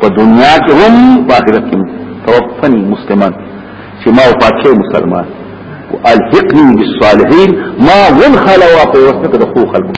په دنیا کې هم په آخرت کې توفنی مسلمان چې ما وفاتشه مسلمان والحقني بالصالحين ما ونخل واقع وسط د خو خلق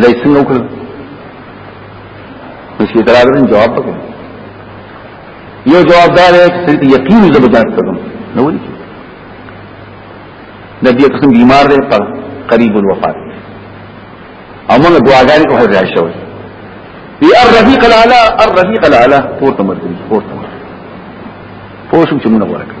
لای څنګه وکړ نو چې درابرن جواب وکړ یو جواب دار یې چې یقین زب جات کړم نو ولي د دې قسم بیمار دی په قریب الوفات امونه دعاګانې کوه راځي شوی وی الرفیق الاعلى الرفیق الاعلى پورته مرګ پورته پوه شو چې موږ ورکړو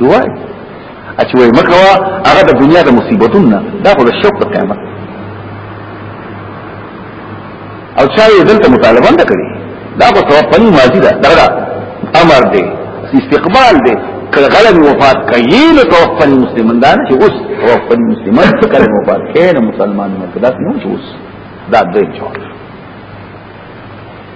وای اچوي مکوا هغه د دنیا د مصیبتونو دا خو د شوق د قیامت او چا یې دلته مطالبه نه کړی دا خو ثواب په ماضی ده دا امر دی استقبال دی کله غلط وفات کوي نو توفل مسلمان دا نه چې اوس توفل مسلمان څه کله وفات کین مسلمان نه کدا نو اوس دا دې جواب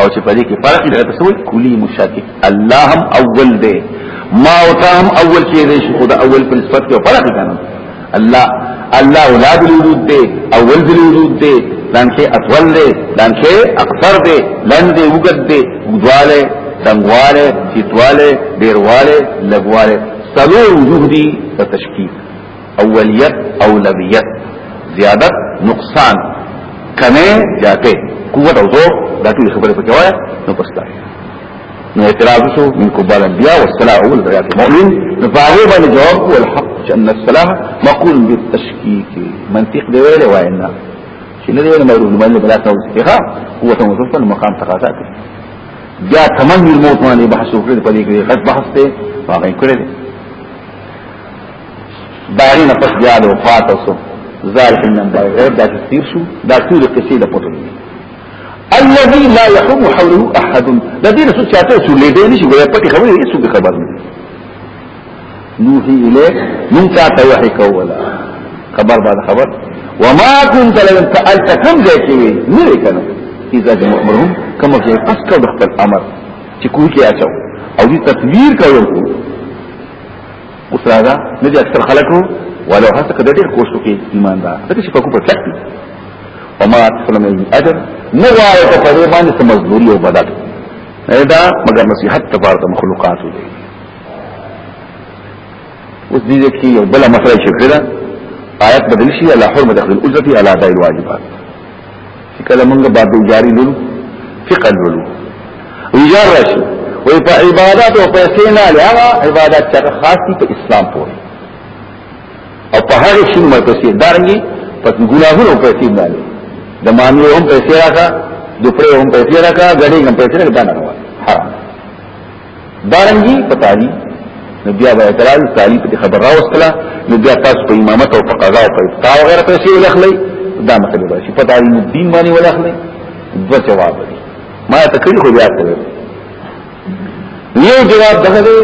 او چې په دې کې فرق دی تاسو وایي کلی مشاکک الله هم اول دی ما او تا هم اول کې دی شي خدا اول په نسبت کې فرق دی کنه الله الله اولاد الوجود دی اول ذل وجود دی دان کې اطول دی دان کې اکثر دی لند دی وګد دی ودواله تنگواله چتواله ډیرواله لګواله سلو وجود دی تشکیک اولیت اولویت زیادت نقصان کمه جاته قوت او زور دا ټول خبره پکې وایي نو پس دا نو اعتراض شو من قبال الانبیاء والصلاه اول درجات المؤمن نفاغو باندې جواب هو الحق چې ان الصلاه مقول بالتشکيك منطق دی ویل وای نه چې نه دی ویل مرو نو باندې بلا تاسو ښه هو ته مصطفی مقام تقاضا کوي بیا تمنی الموت باندې بحث وکړي په دې کې غټ بحث ته واقع کړی باري نه پس بیا له وفات سو زال په نن باندې غیر دا تفسیر شو دا ټول قصې د پټو دي الذي لا يحوم حوله احد د دې رسول چاته څو لیدې نشي ولا پټي خبرې هیڅ خبر نه نوحي الیک من چاته وحي کولا خبر بعد خبر وما كنت لن تألت كم ذاك وي نري كانوا اذا جمع امرهم كما في اسكو بخبر امر چې کوی کې اچو او دې تدبیر کوي استاد نه دي اکثر خلکو ولو هڅه کړې ډېر کوشش وکړي ایمان دا ځکه چې په کوپر کټ او ما تفلم من اجر نو وایو په دې باندې څه مزدوري او بدل دا مگر نصيحت تبارک مخلوقات دي اوس دې کې یو بل مسله چې کړه آیات بدل شي على حرمت اخذ الاجر على اداء الواجبات کله موږ باب جاری لولو فقه لولو ویجار راشي وی په عبادت او پیسې نه لهغه عبادت چې خاص دي په اسلام پورې او په هغه شي مې پیسې دارنګي په ګناهونو پیسې نه لري د مانو هم پیسې راکا دوپړې هم پیسې راکا غړي هم پیسې راکا نه حرام دارنګي په تعلیم نو بیا به اعتراض تعلیم په خبر راوستله نو بیا تاسو په امامت او په قضا او په ابتاع او غیره پیسې ولخلې دا مسله به شي په تعلیم الدین باندې ولخلې دو جواب دی ما ته کړی خو بیا ته یو جواب دغه دی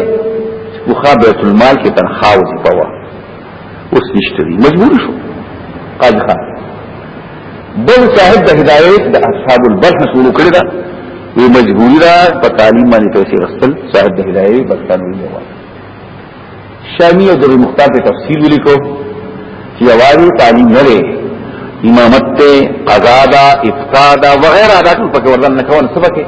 خو خابه المال کې تنخواه دی په اوس نشته دي مجبور شو قاضي خان بل صاحب د هدایت د اصحاب البرح شروع کړی دا وی مجبوری دا په تعلیم باندې پیسې رسل صاحب د هدایت برتانوي دی شامی او د مختار په تفصیل ولیکو چې اواري تعلیم نه لري امامت ته قضا دا افتاء دا وغیرہ دا ټول پکې ورن نه کوي سبا کې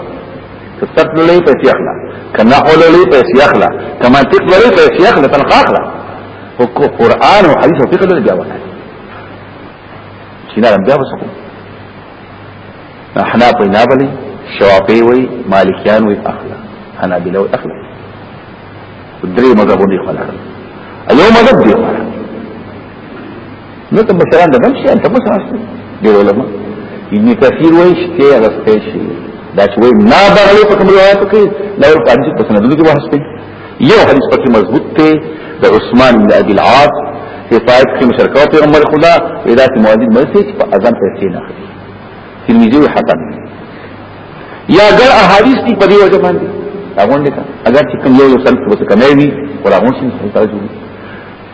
ستر لولې پیسې اخلا کنا حلولې پیسې اخلا کما تک لولې پیسې اخلا تنخوا اخلا او قرآن او حدیث او فقه له بیا وکړي چې نه بیا وسکو احنا په نه بلی شوافی وی مالکیان وی اخلا انا بلو اخلا درې مذهبونه دی خلک ایو مذهب دی خلک نو ته مثلا د بم شي انت مو سره دی علماء ابن کثیر وی شته غسته شي دا چې وی نه بغلی په کوم روایت کې دا په حدیث په سندونو کې واسطه یو حدیث پکې مضبوط ته د عثمان بن ابي العاص حفاظت کې مشرکو پیغمبر خدا ویلات مؤذن مسجد په اذان پیسې نه اخلي ترمذی او حسن یا ګر احادیث دی په دې وجه باندې هغه نه اگر چې کوم یو یو سلف وسکمه وي ولا مونږ څنګه تعجب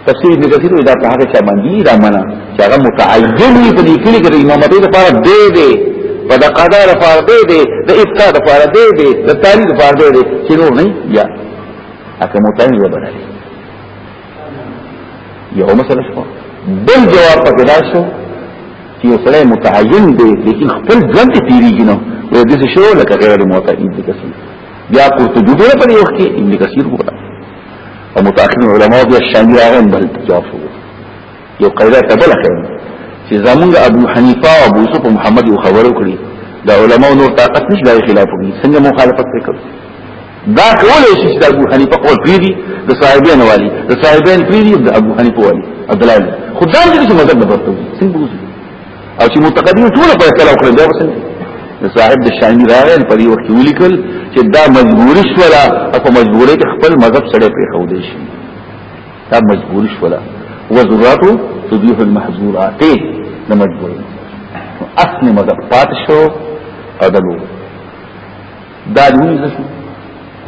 تفسیر ابن کثیر دا په هغه چا باندې دا معنا چې هغه متعین وي په دې کلی کې د امامتۍ لپاره دی دی په د قضا لپاره دی دی د ابتدا لپاره دی دی د تاریخ لپاره دی دی چې نور نه یا هغه متعین وي بلل یو مسله شو بل جواب پکې دا شو چې یو سره متعین دی لیکن خپل ژوند ته تیریږي نو وې د څه شو لکه غیر متعین دي کسي بیا قرطبي دغه په یو کې ابن کثیر وګړه او متأخر علماء بیا شامی راغن بل جواب شو یو قیده تبل خیر چې زمونږ ابو حنیفه او ابو یوسف محمد یو خبرو کړی دا علماء نور طاقت نشي دای خلاف کوي څنګه مخالفت وکړي دا کول شي چې ابو حنیفه قول پیری د صاحبین والی د صاحبین پیری د ابو حنیفه والی عبد الله خدای دې چې مذهب نه ورته څنګه او چې متقدمین ټول فیصله وکړي دا وسنه د صاحب د شاندي راغل په دې وخت ولیکل چې دا مجبوری شولا او په مجبوری کې خپل مذهب سره پرې خو دي شي دا مجبوری شولا وزرات تبيح المحظورات د مجبوری اصل مذهب پات شو قدلو دا دوی څه شو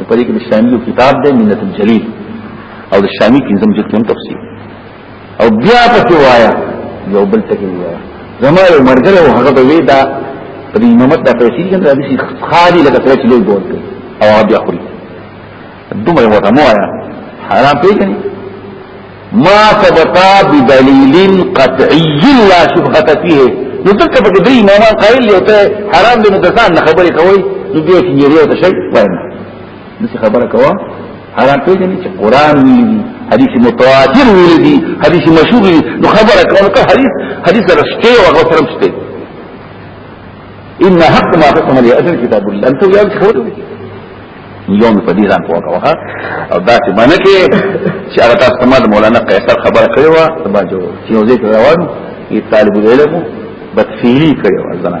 په دې کې د شاندي کتاب دی منت الجلیل او د شامی کې زموږ کوم تفصیل او بیا پکې وایا یو بل ټکی وایا زما یو مرګره او هغه به وی دا په دې امامت د پیسې کې د دې خالي لکه څه چې لوی بول کوي او هغه بیا خوري دومره وته مو آیا حرام پیژني ما ثبتا بدلیل قطعی لا شبهه فيه نو څنګه په دې امامان قائل یو ته حرام دې مدرسان نه خبرې کوي نو بیا چې یې یو ته شي وایي دسی خبر کوا حرام پیجنی چه قرآن ویلی حدیث متواتر ویلی حدیث مشهور ویلی نو خبر کوا نو که حدیث حدیث رشته و غفرم شته ان حق ما قسم لي اجر كتاب الله انت يا خبر يوم په دې ځان کوه کوه او دا چې باندې کې چې هغه تاسو ما مولانا قیصر خبر کړو ما جو چې یو ځای روان یې طالب العلم بدفعلی کړو ځنه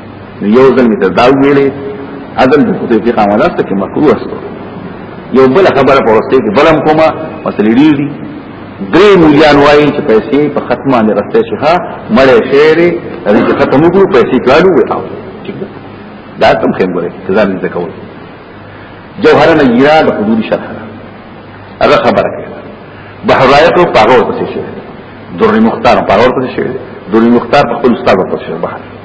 یو ځل می ته دا ویلې اذن په کوته کې قامه لاسته کې مکروه است یو بل خبره په ورسته کې بلم کومه مسلې ډیر دي درې مليان وایي چې پیسې په ختمه نه رسته شي ها مړې شعر دې چې ختم وګړو پیسې کالو وي او ٹھیک ده دا کوم خیم ګره ځان دې کول جوهر نه یرا د حدود شرح هغه خبره کوي بحر رايق او پاغور پسې شي در مختار پاغور پسې شي در مختار په خپل استاد پسې شي بحر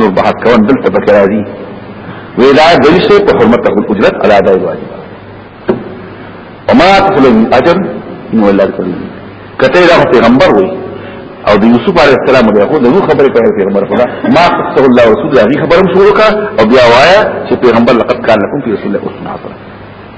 نور بحث کوان دلتا پکی راضی ویلا دلیسو پا حرمت تقول اجرت علا دائی واجبا وما تفلو من اجر انو اللہ رکلی کتے دا پیغمبر ہوئی او د یوسف علی السلام دی خو دغه خبره کوي پیغمبر خدا ما قصه الله رسول الله خبرم شروع کا او بیا وایا چې پیغمبر لقد کان لكم في رسول الله اسوه حسنه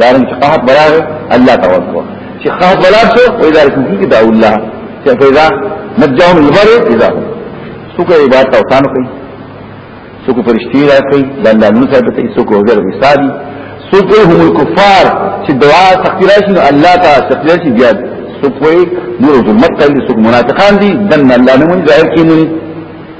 دارن چې قحط برار الله توقع چې قحط برار شو او اداره کوي کې دا الله چې فیضا نجاهم البر اذا سوکه عبادت او ثانو کوي سوکه فرشتي را کوي د الله نو ثابت کوي سوکه وزر وسادي سوکه هم الكفار چې دعا تقدیرش نو الله تعالی تقدیرش بیا سوکه نور ظلمت کوي سوکه منافقان دي دن الله نه مونږ ځای کې نه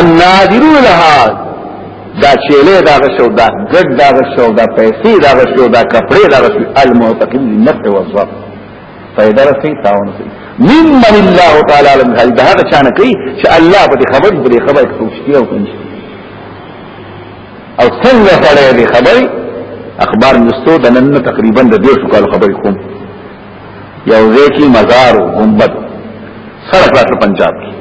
الناظرون لها دا چیلې دا غشو دا ګډ دا غشو دا پیسې دا غشو دا کپڑے دا غشو المعتقد للنفع والضر فائدہ رسي تاون سي ممن الله تعالی علم هل دا هغه چانه کوي چې الله په خبر په خبر کې خوشتي او کني او څنګه سره دې خبر اخبار مستو د نن تقریبا د دې شو کال خبر کوم یو ځکه مزار او ګمبد سره په پنجاب کې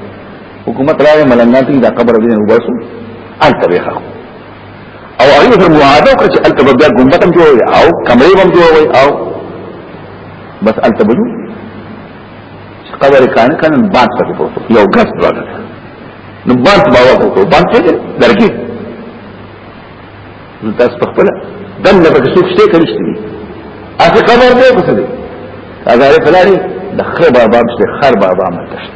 حکومت راغی ملنګات دا قبر دې وباسو ان تبيخه او هغه سره معاهده وکړه چې الته بیا ګمبت هم جوړوي او کمرې هم جوړوي او بس الته بجو قبر کان کان بانت پکې پروتو یو غس راغله نو بانت باور وکړو بانت څه درګي نو تاسو په خپل دنه پکې څوک شته کړی شته اته قبر دې پسې دې اګه فلاني د خر بابا مشته خر بابا متشته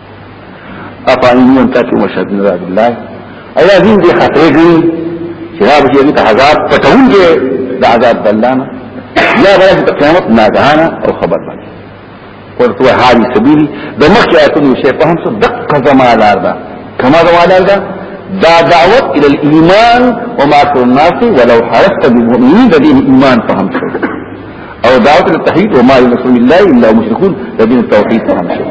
افعالی ان تاتی مشهد من عذاب الله ایا دین دی خطرې ګڼي چې هغه چې دې عذاب پټون کې د عذاب الله نه یا بیا د قیامت ناګهانه او خبر باندې ورته هاري سبيلي د مخکې آیتونو شی په هم څه دقه زمالار ده کما زمالار ده دا دعوت الى الايمان وما كل الناس ولو حرصت بالمؤمنين ده ايمان فهم شو او دعوت التوحيد وما ينصر الله الا مشركون ده التوحيد فهم شو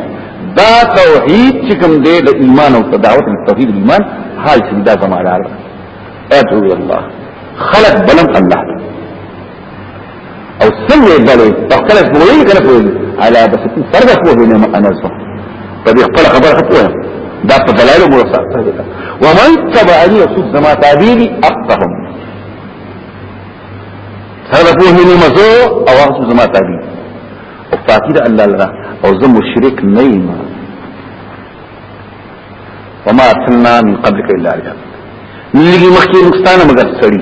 دا توحید چې کوم دی د ایمان او دعوت او توحید ایمان حال چې دا زموږه ده ادعو الله خلق بلم الله او سمې بلې تخلص بولې کنه بولې على بس فرض خو بینه ما انا زو په دې خپل خبره خپل دا په دلایل مو سره ده ومن تبعني يسوق زما تعبيري اقهم هذا فيه نمزو او اخذ زما تعبيري او فاقد الله لرا او زه مشرک نه یم وما ارسلنا من قبلك الا رجال نلګي مخکې مستانه مگر سړي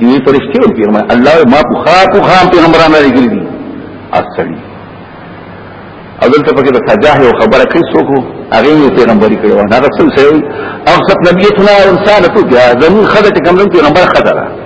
دې فرشتي او پیغمبر الله ما په خاط او خام پیغمبران لګل دي اصلي او دلته پکې د سجاه یو خبره کوي څوک هغه یې پیغمبري کړو هغه څه سړي او ست نبیتنا انسان ته بیا زمون خدای ته کوم پیغمبر خدای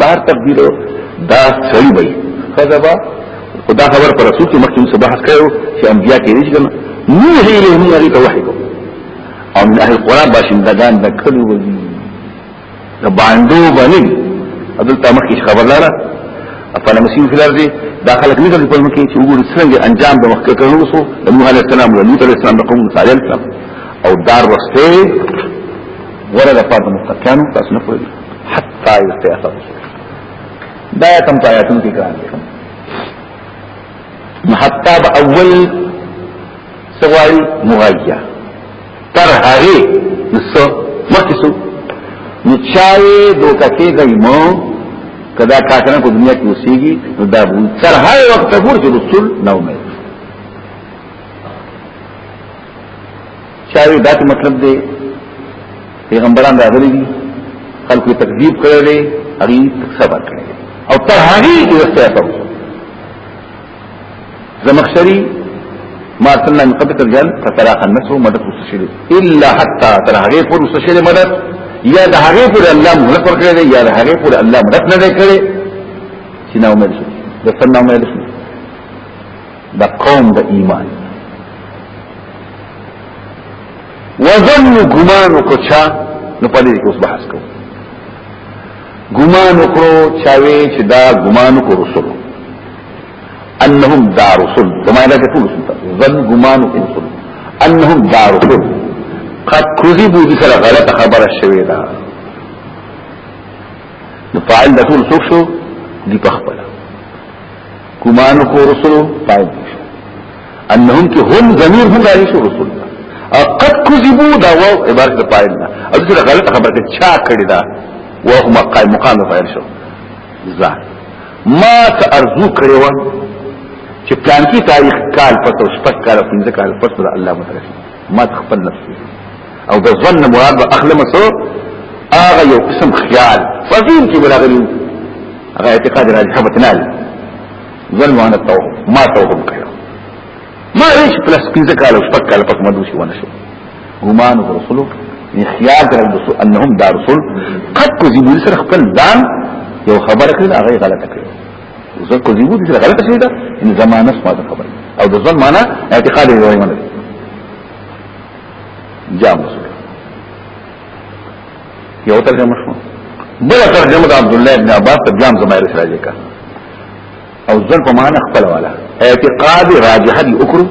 بهر تقدیر دا سړی وي خذبا خدا خبر پر رسول کې مخکې څه بحث کړو چې انبیا کې دي کنه نوح الیه من غیره وحی او من اهل قرى باشندگان د کلو وي د باندو باندې عدل تامخ کی خبر لاره افلا مسیح فی الارض دا خلق نه کوي په مکه چې وګوري څنګه انجام د مخکې کړو وسو د نوح علیه السلام او لوط علیه السلام د قوم صالح السلام او دار وسته ورده پاتې متقینو تاسو نه پوهیږئ حتا یستیاس دا تم آیاتون کی کران دی حتا با اول سوال مغایا تر هغه نسو مکسو نو چاوي دوکه کېږي مو کدا کاټنه په دنیا کې وسیږي نو دا تر هغه وخت پورې رسول نو مې چاوی دات مطلب دی پیغمبران راغلی دي خلکو تکذیب کړی دی هغه صبر کړی او تر هغه وروسته تاسو زمخشری ما ارسلنا من قبلك رجال فتراخ الناس مدد مستشهد الا حتى ترى هغه پر مستشهد مدد یا د هغه پر الله مهلت ورکړي دی یا د هغه پر الله مدد نه کړي چې نو مې د سنامه د قوم د ایمان وزن ګمان کو چا نو پدې کې اوس بحث کوو ګمان کو چاوي چې دا ګمان کو رسول انهم دا رسول کما دا ټول رسول ظن ګمان کو رسول انهم دا رسول قد کذبوا دي سره غلط خبره شوې ده نو فاعل د ټول څوک شو دي په خپل ګمان کو رسول پاو انهم کې هم ضمیر هم راځي شو رسول او قد کذبو دا و عبارت د پایل نه او چې غلط خبره کې چا کړی دا و هم قائم مقام فاعل شو ز ما ته ارزو کړی و چې پلان کې تاریخ کال پتو شپږ کال پنځه کال پتو الله متعال ما تخبر نفسي او د ظن مراد به اخله مسو هغه یو قسم خیال فضیل کې بلاغلی هغه اعتقاد راځي خبرت نه ظن وانا توهم ما توهم کړو ما هیڅ پلس پنځه کال او شپږ کال پک مدوسی ونه شو ګمان او رسولو ان خیال تر رسول انهم دا رسول قد کو ذی سره خپل ځان یو خبره کړل هغه غلطه کړو ځکه کوزي وو دي غلطه شي دا ان زمانه سمه خبر او د ځن معنا اعتقاد دی وایي منه جام رسول یو ترجمه شو بل ترجمه د عبد الله ابن عباس ته جام زمایل راځي کا او ځن په معنا خپل والا اعتقاد راجح دي وکړو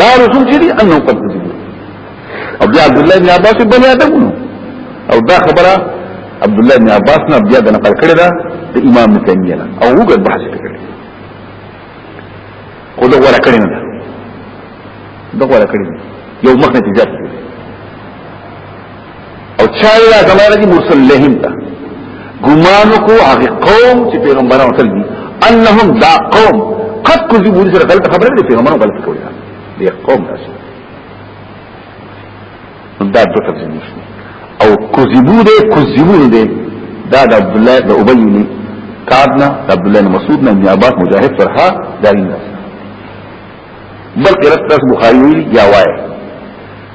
دا رسول جدي انه قد او بیا عبد الله بن عباس بن ادم او دا خبره عبد الله بن عباس نه بیا د نقل کړی دا د امام تیمیه نه او هغه بحث کړی خو دا غوړه کړی نه دا غوړه کړی یو مخ نتیجه او چا یا زمانه کې مرسل لهم دا ګمان کو هغه قوم چې پیغمبرانو تل دي انهم دا قوم قد کذبوا سره غلط خبره دي پیغمبرانو غلط کوي دي قوم تاسو دا دو تفسیر نشته او کذبو دې کذبو دې دا د عبد الله د ابي بن کعب نه د عبد الله بن مسعود نه ابن عباس مجاهد فرحه دا نه بلکې رات بخاری ویل یا وای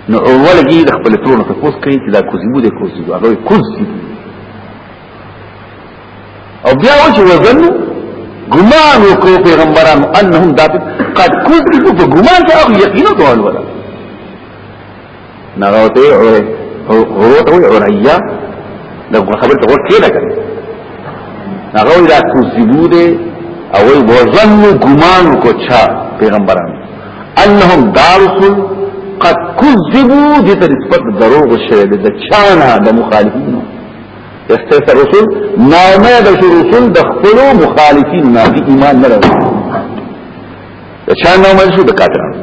نو اول کې د خپل ترونه تاسو کوي چې دا کذبو دې کذبو هغه کذبو او بیا وچ وزن ګمان وکړو پیغمبران انهم دات قد کذبوا په ګمان کې هغه یقینا دوال ولا نغوته اوره غوته اوریا دا خبر ته ورته نه کړي نغوی دا کذبو دي او وزن ګمان کو چا پیغمبران انهم دارسل قد کذبوا دي ته نسبت دروغ شوه د چانا د مخالفینو استثر رسول نا امید شو رسول د خپل مخالفین نه دی ایمان نه راوړي چا نا امید شو د کافرانو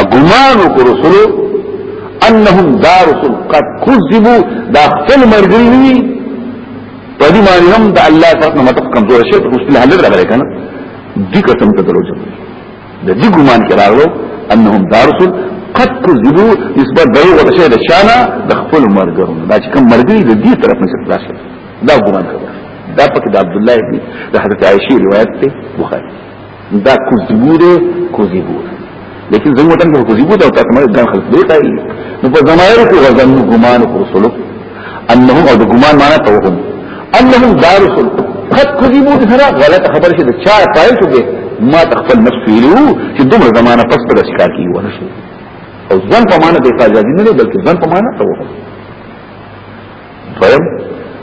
ا ګمان کو رسول انهم دا رسول قد كذبوا دا خپل مرګري په دې باندې هم د الله تعالی مطلب کمزور شي رسول الله لږه راغلی کنه دي قسم ته دروځي د دې ګمان کې راغلو انهم دارسل قد کذبوا نسبت درو غو شی د شانا د خپل مرګرو دا چې کوم مرګي د دې طرف نشي خلاص دا ګمان کوي دا پکې د عبد الله ابن د حضرت عائشه روایت ته بخاری دا کذبوا ده کذبوا لیکن زموږ وطن کې کذبوا ده او تاسو مې ځان خلک دی کوي نو په زمایر کې غزن ګمان او رسول انهم او د ګمان معنا توهم انهم دارسل قد کذبو بسرا غلط خبر شي د چا پایل شو به ما تخفل نفس ویلو چې دومره زمانہ پس پر شکار کی ونه شو او ځان په معنا د فاجازي نه بلکې ځان په معنا توهم فهم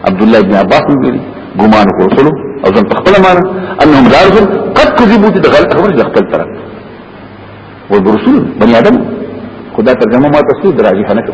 عبد الله بن عباس ویلي ګمان وکړو او ځان په خپل معنا انهم دارسل قد کذبو د غلط خبر شي د خپل طرف والرسول بني ادم خدا ترجمه ما تفسیر دراجی حنکو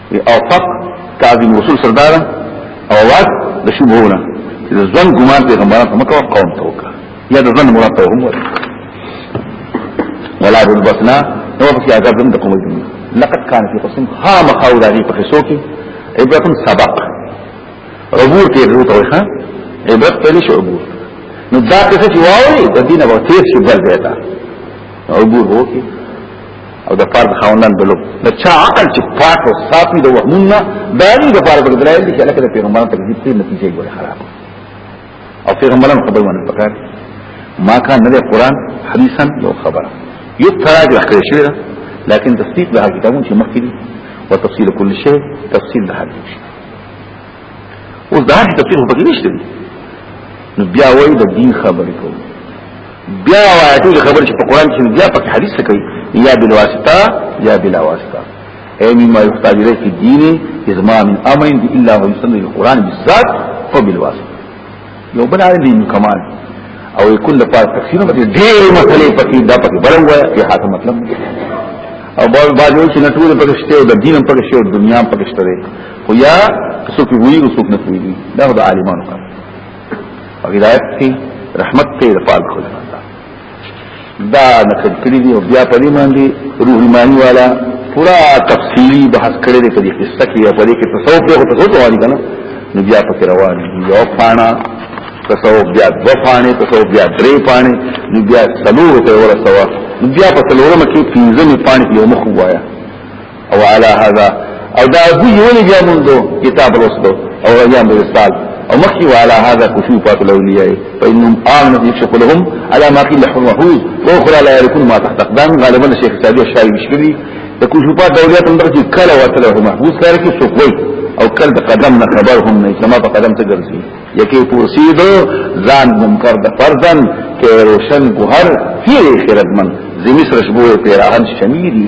او فق تعظیم رسول سردار او واک د شبهونه چې ځن ګمان پیغمبران په مکه قوم ته وکړه یا د ځن مراد ته هم وکړه ولا بالبسنا نو په کې عذاب د قوم دي لقد كان في قسم خام خاو دغه په خسو کې عبرت سبق عبور کې ضرورت وي ها عبرت په لشي عبور نو دا څه چې واوري د دینه به تیر شي بل دی دا عبور وو کې او د فرد خاوندان د لوب د چا عقل چې پاک او صافي د وهمونه د دې لپاره په دلایل دي چې لکه د پیغمبرانو تکذیب ته نتیجه ګوري خراب او پیغمبرانو خبر باندې پکار ما کان نه قرآن حدیثا یو خبره یو تراجع اخر شوی ده لكن تصدیق د کتابونو چې مخکې دي او تفصیل کل شی تفصیل د هغه شی اوس دا چې تفصیل په کې نشته نو بیا وایي د دین خبرې کوي بیا وایي ټول خبر چې په قران کې بیا په حدیث څه کوي یا بل واسطه یا بل واسطه اي مما يحتاج اليه في الدين اذ ما من امر الا هو يسمى القران بالذات فبالواسطه یو بل عالم دی کمال او یکون د پاره تفسیر به ډېر مسلې پکې دا پکې بلو وای چې حاصل مطلب او بعض بعض یو چې نټول پکې شته او د دین پکې شته او دنیا پکې شته خو یا څوک وی او څوک نه وی دا د عالمانو کار او هدایت کی رحمت ته رفال کول دا نقل کړی دی او بیا په دې باندې روح المانی والا پورا تفصیلی بحث کړی دی په دې قصه کې یا په دې کې تصوف ته تصوف وایي کنه نو بیا پکې روان دی یو پانا تصوف بیا دو پانه تصوف بیا درې پانه نو بیا څلور ته ورسوا نو بیا په څلورمه کې پنځمه پانه یو مخ وایا او على هذا او دا ابو یونی بیا مندو کتاب رسلو او ایام رسال او مخي وعلى هذا كشوفات الاولياء فانهم امنوا يكشف لهم على ما قيل لهم وحوز واخرى لا يكون ما تحت اقدام غالبا الشيخ سعدي الشاعري مشكلي د کشوفات الاولياء تم درجه کله وتله محفوظ کار کې سوقوي او کله د قدم نه خبر هم نه چې ما په قدم ته ګرځي یکی پرسیدو ځان منکر د فرزن کې روشن ګهر فيه خیرتمن زمي سرشبوه پیراهن شمیری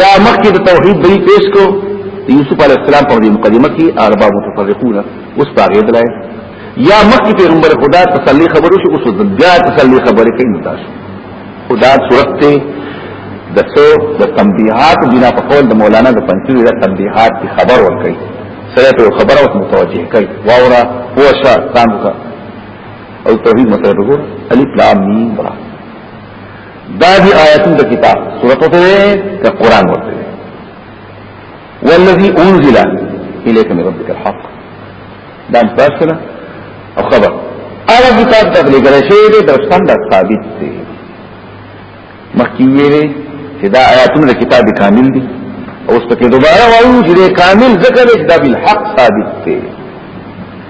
یا مخکې د توحید دی پیش کو یوسف علی السلام په دې مقدمه کې ارباب متفرقون اوس باغې دلای یا مخکې پیغمبر خدا تسلی خبرو شو اوس د بیا تسلی خبرې کوي نو تاسو خدا صورت ته د څو د تنبيهات بنا په قول د مولانا د پنځوي د تنبيهات کی خبر ورکړي سره ته خبره او متوجه کوي واورا پوښه تام کا او توحید مسله وګور الف لام میم را دا دی آیتون دا کتاب سورت ہوتے دے کہ قرآن ہوتے دے والذی انزل الیک من ربک الحق دا مفاسلہ او خبر آغا کتاب تک لگرشے دے درستان دا ثابت دے مخکیوی دے چې دا آیاتونه د کتاب کامل دي او اوس پکې دوباره وایو چې کامل ذکر دا بالحق ثابت دی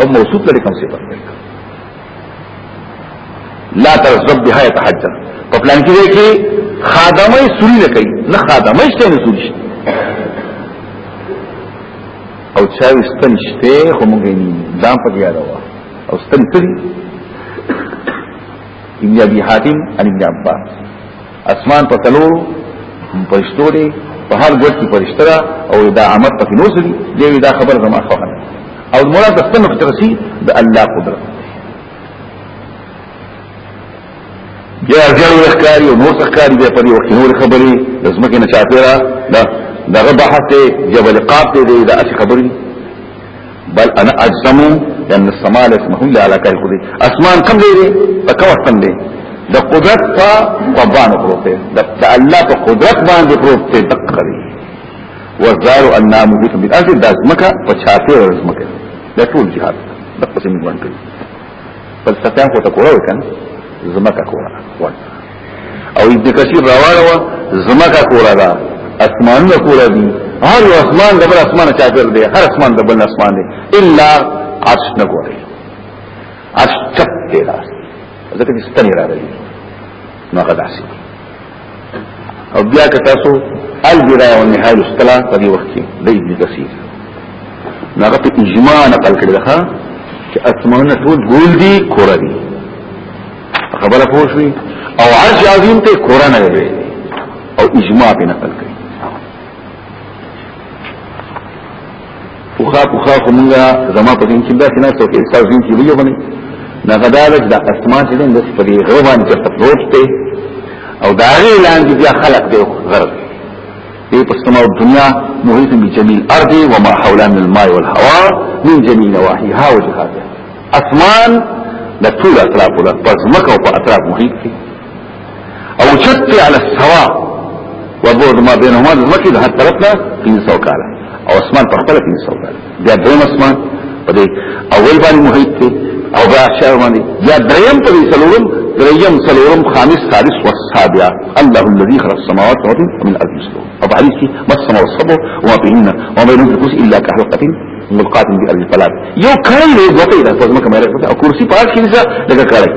هم موصوف لري کوم صفت دی لا ترزب بها يتحجر په پلان کې کې خادمه سوري نه کوي نه خادمه شته نه سوري شته او چا وستن شته خو موږ یې ځان په یاد و او ستن تری ابن ابي حاتم عن ابن عباس اسمان په تلورو پرشتو دی په هر ګوت کې پرشتره او دا عمل په نوزل دی دا خبر زما خوښه او مراد د ستنو ترسي د الله قدرت یا ځړو ښکاری او نور ښکاری به په یو نور خبرې د زمکه نه چاپیرا دا دغه بحث جبل قاف دی دا اصل خبرې بل انا اجزم ان السماء اسمه لا على كره دي اسمان کم دي په کوم وخت دي د قدرت په قبان پروت دي د الله په قدرت باندې پروت دي تقري وزار ان موجود من اجل د ازمکه په چاته ازمکه د ټول جهاد د قسم باندې فلسفه کو ته کوره وکړه زمکه کوره وکړه او ابن کثیر روانه وا زمکه کولا دا اسمانونه کولا دي هر یو اسمان د بل اسمان چاپیر دی هر اسمان د بل اسمان دی الا عرش نه ګوري عرش چپ دی لاس ځکه چې ستنی راغلی نو هغه داسې او بیا که تاسو البدايه والنهايه استلا په دې وخت کې د ابن کثیر نو هغه په اجماع نقل کړی ده چې اسمانونه ټول ګول دي کور دي خبره پوه شوي او عرش عظیم ته قرآن ویلي او اجماع په نقل کوي پوخا پوخا خو مونږه زما په دین کې دا چې نه څه کې تاسو دین کې ویو باندې نه غدارج د اسمان چې د سپری غوبان چې تفروت ته او دا غي لاندې بیا خلق دی غرض دی په سما او دنیا محیط بجمیل ارض وما حولان الماء والهواء من جميع نواحيها وجهاتها اسمان د ټول اطراف له پزمک او په اطراف محیط دي او چت على السوا وبعد ما بينهما ذمکی د هر طرف نه 300 کاله او اسمان په خپل 300 کاله بیا دویم اسمان په دې اول باندې محیط دي او بیا شهر باندې یا دریم په دې سلورم دریم سلورم خامس سادس والسابع الله الذي خلق السماوات والارض من الارض مثله او په حدیث کې ما السماء والسبع وما بينهما وما بينهما الا كحلقه ملقات دی ارض فلات یو کړی دی دوته دا څه مکه مېره او کرسی پاک شي ځا لکه کړی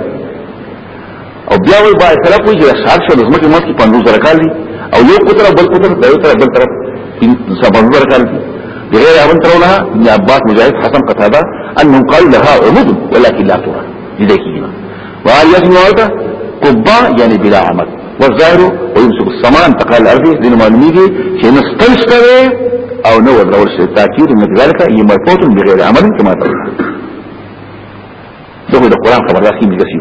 او بیا وای با سره کوی چې شاد شو د زمکه مس کې 50 زره کال دي او یو قطر بل قطر د یو طرف بل طرف 50 زره کال دي بغیر امن ترونها ابن عباس مجاهد حسن قتاده انهم قالوا لها عمود ولكن لا ترى دي دې کیږي وعلي اسمه قبا يعني بلا عمد والظاهر ويمسك السماء انتقال الارض دين معلوميږي چې نستشتره او نو ورول شي تاکید ان ذلك يمرفوت بغير عمل كما تقول دغه د قران خبر راځي موږ شي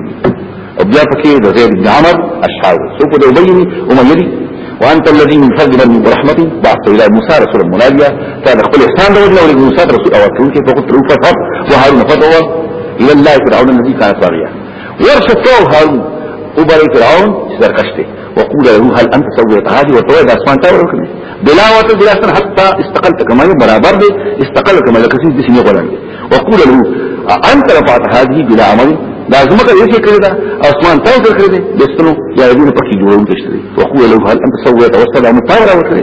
او بیا پکې د زید بن عمر اشعار سوق د وبيني وميلي وانت الذي من فضل من ورحمتي بعثت الى موسى رسول مناديا كان خپل احسان د وجه ولې موسی رسول او تل کې فقط روفه وهارون فضوا الى الله فرعون الذي كان طاغيا ورسو تو هارون او بری فرعون چې سرکش دی وقول له هل انت سويت هذه وتوي د اسمان ته ورکړي بلا وته د اسمان حتى استقلت كما برابر دی استقل كما لکه چې دې نه غوړم وقول له انت رفعت هذه بلا عمل دا زمکه یې څه کړی دا اسمان ته څه کړی دستنو یا دې پکې جوړون کشته وقول له هل انت سويت واستدعى مطاوره وکړي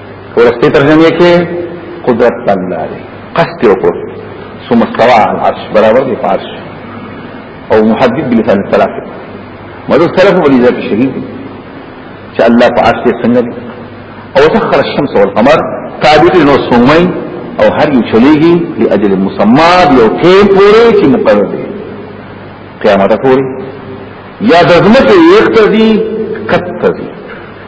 ورستی ترجمه کې قدرت الله دی قصد یو کو ثم استوى على العرش برابر دی عرش او محدد بلسان الثلاث مدو الثلاث ولي ذات الشهيد چې الله په عرش دی څنګه دی او سخر الشمس والقمر تابع نو سومي او هر یو چلیږي لاجل مسمى یو کې پوره چې مقرر دی قیامت پوره یا دزمکه یو تدی کتدی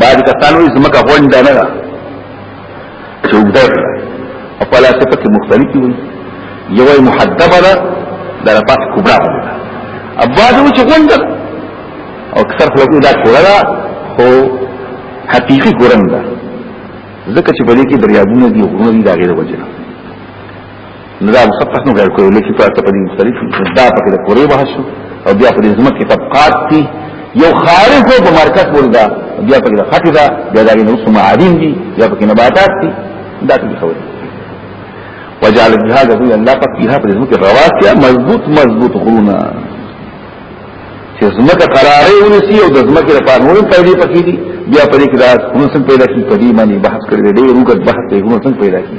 بعد کسانو یې زمکه غونډه نه ده چې وګدر او په لاس په کې مختلفي وي یو محدبه ده د رفعت کبرا ده ابوازو چې غونډه او اکثر خلک دا کوله ده خو حقيقي ګورم ده ځکه چې بلې کې دریابونه دي غرونه دي دا غیر وجه نه نو دا مسطح نو غیر کوي لکه په تقدیم مختلف دا په کې د کورې بحث او بیا په دې زمکه طبقات دي یو خارج او د مرکز ولدا بیا په کې د خټه دا بیا دا نو سم عادین دي بیا په کې نباتات دي دا څه خبره وجعل الجهاد ذو الله پاک فيها په زمکه رواسي مضبوط مضبوط غرونه چې زمکه قرارې ونسي او د زمکه لپاره نور پیدا پکې دي بیا په دې کې دا څنګه پیدا کی په دې باندې بحث کړی دی ډېر وګت بحث دی څنګه پیدا کی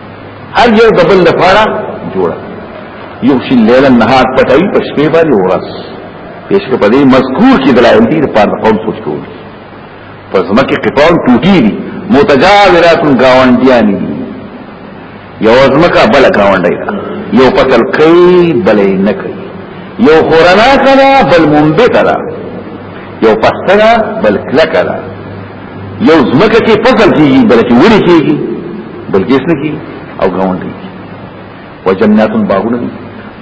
هر یو د بل لپاره جوړ یوشي الليل النهار پټای په شپې باندې ورس پیش په دې مذکور کې دلایل دي په اړه قوم سوچ کوو پس مکه قطعون ټوټي دي متجاورات گاونډیان دي یو ازمکا بل گاونډی دا یو پتل کوي بل نه کوي یو خورنا کړه بل منبت کړه یو پستره بل کله کړه یو زمکه کې فصل کیږي بلکې وړي کیږي بلکې اسنه کیږي او غوند کیږي وجنات باغونه دي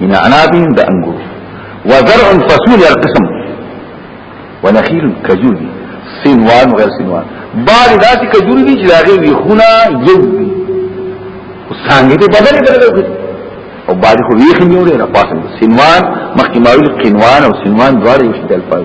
من عناب د انګور وزرع فصول القسم ونخيل کجور دي سنوان غیر سنوان بعد داسې کجور دي چې هغه وي خونه یو دي څنګه دې بدلې بدلې او بعد خو ویخ نیولې نه پاسم سنوان مخکې ماویل قنوان او سنوان دواړه یو شي د الفاظ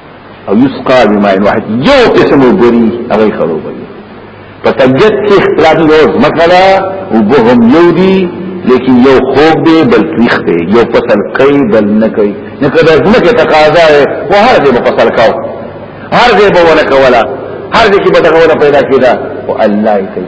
او یسقا بماء واحد یو قسم وګری هغه خروبي په طبيعت کې اختلاف دی او مکلا او بهم یو دی لیکن یو خوب دی بل تریخ دی یو فصل کوي بل نه کوي نه کدا زمکه تقاضا ہے او هر دې په فصل کاو هر دې به ولا کولا هر دې کې به دغه پیدا کیدا او الله یې کوي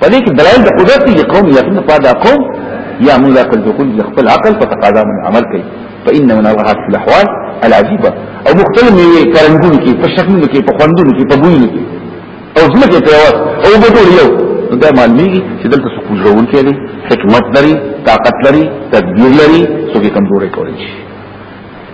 په دې کې دلایل د قدرت دي قوم یقین په دا قوم یا موږ خپل دخول د خپل عقل په تقاضا من عمل کوي فإن من الله في الأحوال العجيبة او مختلف میوه کرنګونو کې په شکلونو کې په خوندونو کې په بوینو کې او ځمکه په واس او بدور یو نو دا معلومیږي چې دلته څه کوجرون کې دي حکمت لري طاقت لري تدبیر لري څوک کمزوري کوي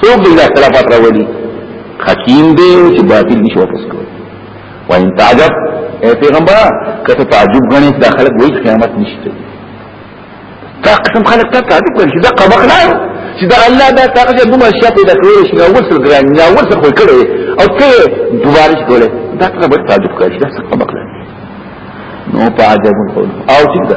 څوک دې اختلافات راولي حکیم دې چې باطل نشي واپس کوي وان تعجب اے پیغمبر کته تعجب غني دا خلک وایي قیامت نشته دا قسم خلک ته تعجب کوي چې دا قبق نه چې دا الله دا تاجه دومره شي پیدا کړی چې اول سره ګران یا اول سره خو کړی او ته دوباره شي کوله دا ته به تعجب کوي چې دا څه قبق نه نو تعجب او څنګه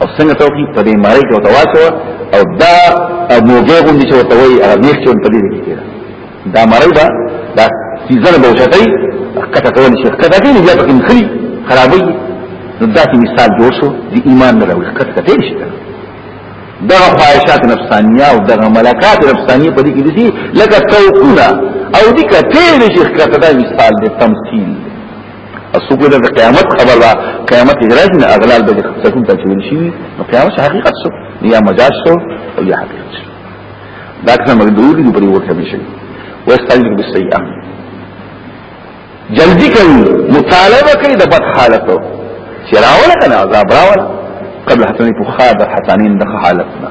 او څنګه ته وکړي په دې ماري کې وتواسو او دا موګه غوندي چې ورته وایي هغه نیک چې په دې کې کېده دا ماري دا دا سیزن به وشتای کته کول شي کته کې نه ځکه مخري خرابوي نو دا چې مثال جوړ شو د ایمان نه راوي کته کته شي دا خواهشات نفسانیه او دا ملکات نفسانیه په دې کې دي لکه توقونه او دي کته شي کته دا مثال د تمثيل اسو کې د قیامت خبر ده قیامت اجراج نه اغلال به څنګه تشویل شي نو قیامت حقیقت شو یا مجاز شو او یا حقیقت شو دا څنګه مردود دي پرې ورته بشي واستعجل بالسيئه جلدی کوي مطالبه کوي د بد حالتو چې راول کنه عذاب راول قبل حتنی په خاطر حتنین د حالتنا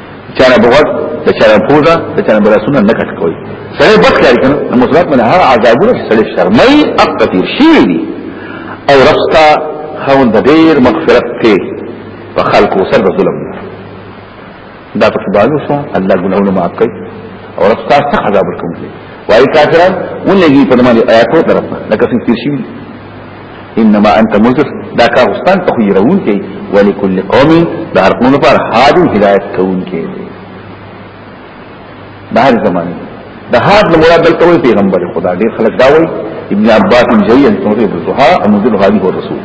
چانه بغد د چانه پوزا د چانه برسونه نه کټ کوي سره بس کاری کنه نو مصرف من هر عذابونه سره شرمای اقتیر شي دي او رستا خون د ډیر مغفرت ته په خلق او سر ظلم دا په باندې شو الله ګناونه معاف کوي او رستا څخه عذاب ورکوي وای کافران ولګي په دماغ آیاتو طرف لکه څنګه تیر شي انما انت مزر دا کاغستان ته خو رون کې ولکل قوم دا هر قوم پر حاد هدایت کون کې دا هر زمانه دا هاد نو مراد دلته وي پیغمبر خدا ډیر خلک دا وي ابن عباس جوی ان تنظر بزها امزل غالي هو رسول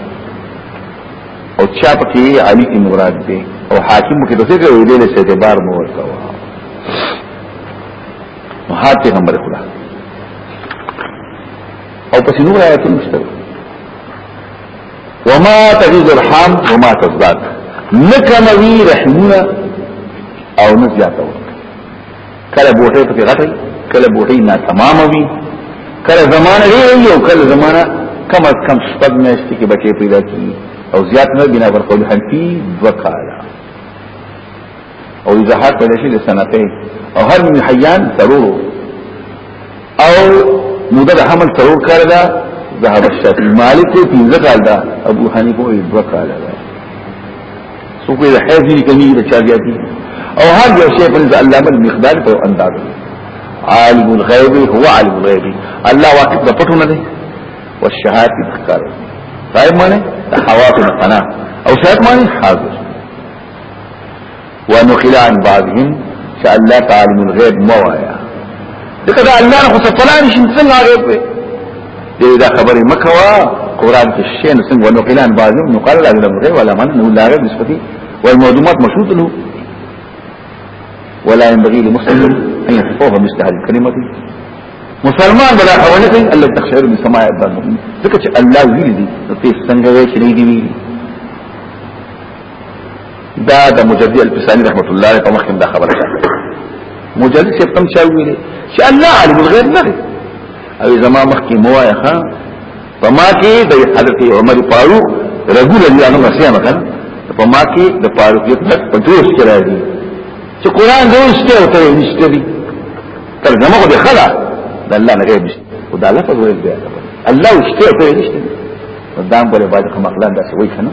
او چا پکې علي کی مراد دی او حاکم کې دغه یو دې له اعتبار مو ورته وا هاد پیغمبر خدا او پس نور آیتون مشتر وما تغیز الحام وما تزداد نکموی رحمونا او نزیاتو کله بوټه پکې غټي کله بوټه نا تمام وي کله زمانه لري او کله زمانه کم از کم شپږ میاشتې کې بچي پیدا کی او زیات نه بنا پر قول حنفي دوه کاله او اضاحات پیدا شي د سنتين او هر من حيان ترور او مدد حمل ترور کار دا ذهب الشافعي مالک په ذکر دا ابو حنیفه او ابو بکر دا سو کوئی حیث دي کوي د چا زیاتی او هر یو شی په علامه المقدار په انداز عالم الغیب هو عالم الغیب الله واقف د پټو نه دی والشهادت ذکر غیب معنی حواس القنا او شهادت معنی حاضر ونقل عن بعضهم شاء الله تعالى من غيب موايا لکه دا الله نه خو سفلان شي څنګه غیب وي دې دا خبره مکوا قران کې شي نو څنګه ونقل عن بعضهم نقل لا من غيب ولا من انه لا غيب نسبتي والمعلومات مشروط له ولا ينبغي لمسلم ان يتفوه مثل هذه الكلمه مسلمان بلا حواله کوي الله تخشعر من سماع الدم ذکر چې الله ویلي دي نو څنګه وایي چې نه دی ویلي دا د مجدد الفسانی رحمت الله په مخکې دا خبره ده مجدد چې کوم چا ویلي چې الله عالم الغیب نه دی او زما مخکې موایا ها په ما کې د حضرت عمر فاروق رجل الله عنه مسیحه کړ په ما کې د فاروق یو تک په دوه کې راځي چې قران دې شته او ته نشته دي ترجمه خو دې خلا د الله نه غیب نشته او دا لفظ ویل دی الله شته او ته نشته دا هم بل باید کوم اقلان دا سوي کنه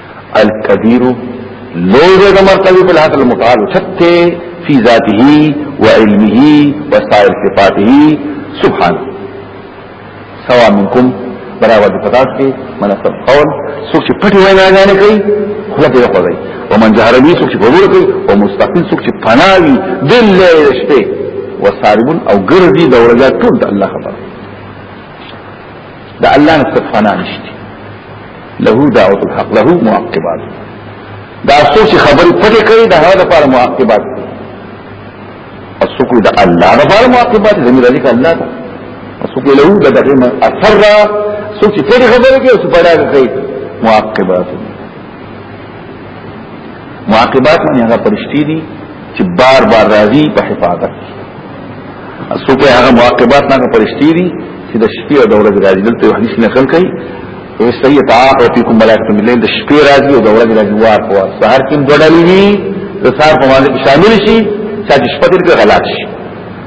الكبير لو دې د مرتبه په لحاظ المتعال شته فی ذاته و علمه و سائر صفاته سبحان سوا منکم برابر دي پتاس کې مناسب قول څوک چې پټي وینا غانې کوي خلا دې کوي او من جهر به څوک چې بوله کوي او مستقیم څوک چې پناوي دل له شپې وساربون او ګرځي د ورځې ټول د الله خبره دا الله نه څخه نشته له دعوت الحق له معقبات دا سوچ خبر پټه کوي دا هغه لپاره معقبات اسوکو دا الله لپاره معقبات زمير ذلك الله دا اسوکو له دا دغه اثر سوچ پټه خبر کوي سو پړا کوي معقبات معاقبات معنی هغه پرشتي دي چې بار بار راځي په حفاظت اسو په هغه معاقبات نه پرشتي دي چې د شپې او د ورځې راځي دلته یو حدیث نقل کوي وسیه تعاقب فیکم ملائکه من الليل د شپې راځي او د ورځې راځي وار په وار سحر کې ډډلې وي د سحر په باندې شامل شي چې شپه دې غلاط شي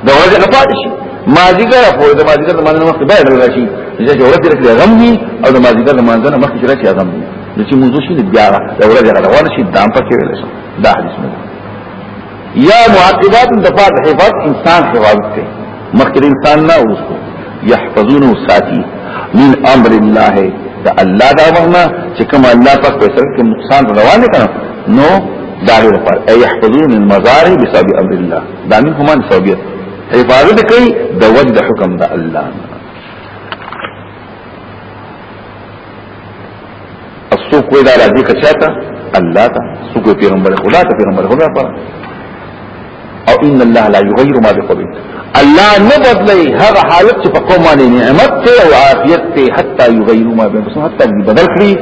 د ورځې نه پاتې شي مازیګر په د مازیګر د مانځنه مخکې باید راشي چې ورځې راځي غم دي او د مازیګر د مانځنه مخکې راځي غم دي نو چې موضوع شي بیا دا ورځ غدا ونه شي دام پکې ویل شي دا حدیث نه یا معاقبات د پات حفاظت انسان حفاظت کوي مخکې انسان نه اوسو يحفظون ساتي من امر الله دا الله دا وغنا چې کوم الله پاک په سر کې نقصان روان کړي نو دا لري پر اي يحفظون المزار بسبب امر الله دا نه کومه سبب حفاظت کوي د وجد حکم د الله سو کوئی دا راځي کچاته الله تا سو کوئی پیغمبر خدا ته پیغمبر خدا پر او ان الله لا يغير ما بقوم الله نه بدلی هغه حالت چې په قوم باندې نعمت ته او عافیت ته حتا يغير ما بقوم حتا بدل کړي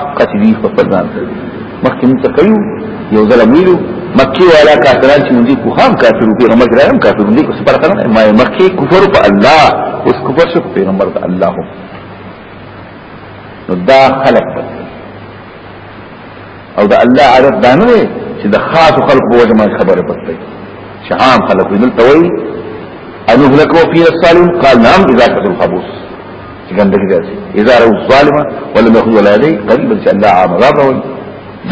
اقت دي په ځان مخکې موږ تکيو یو ځل ویلو مکی والا کافران چې موږ کو هم کافر په پیغمبر کرا هم کافر دي اوس پر کنه ما مکی کفر په الله اوس کفر شو پیغمبر د الله نو دا خلق بس او دا الله عادت دا نه چې د خاص خلق په وجه ما خبره پته چې عام خلق دلته وي انه لك وفي الصالح قال نعم اذا كنت الخبوث ګندګي راځي اذا رو ظالما ولم يخذ ولا يدي قريبا چې الله عام راوي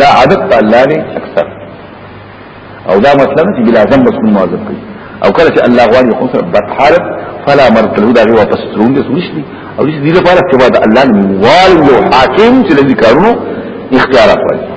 دا عادت ته الله نه اکثر او دا مطلب چې بلا ذنب بس من معذب کوي او کله چې الله غواړي خو سره بد حالت فلا مرد له دا واپس ترون دي سوشتي او دې دې لپاره چې بعد الله موال یو حاکم چې لږ کارونو اختیارات ورکړي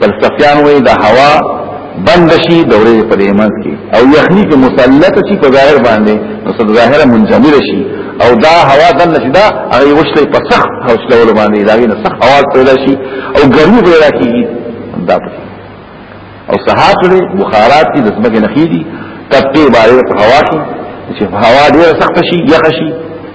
فلسفیان وی دا هوا بند شي د ورځې په دیمنس کې او یخنی کې مسلط شي په ظاهر باندې نو صد ظاهره منجمد شي او دا هوا دن شي دا هغه وشته په سخ حوصله ول باندې دا نه سخ هوا پیدا شي او ګرمي پیدا کیږي دا پکې او سحات لري بخارات دي د سمګ نه خېدي تبقي باندې په هوا کې چې هوا ډیره سخت شي یخ شي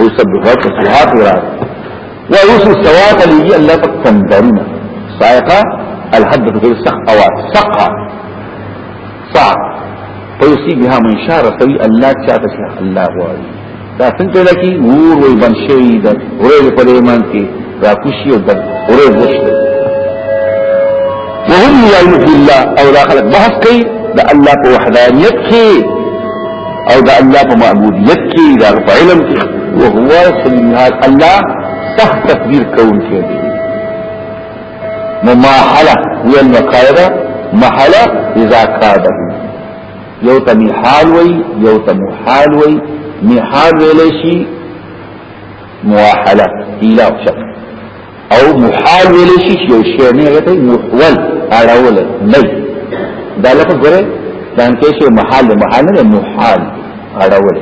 اوس په غوړ په سوات راځي دا اوس سوات لګي الله په تندرونه سائقه الحد په سخ او سقه سا پوسی بها من شار سوی الله چاته شه الله غواړي دا څنګه لکی نور وي بن شي دا ورې په دې مان کې راکوشي او در ورو وشته وهم يعلم في الله او دا خلق بحث کوي د الله په وحدانيت کې او د الله په معبوديت کې دا په علم کې وهو سبحانه الله سخت تقدیر کون کې دی مماحله هي المقاعده محله اذا كاده یو ته محال وي یو ته محال وي محال ویل شي مواحله ایلا او شک او محال ویل شي چې یو شی نه غته محول اړول نه دا لفظ غره ځان کې شی محال محال نه محال اړول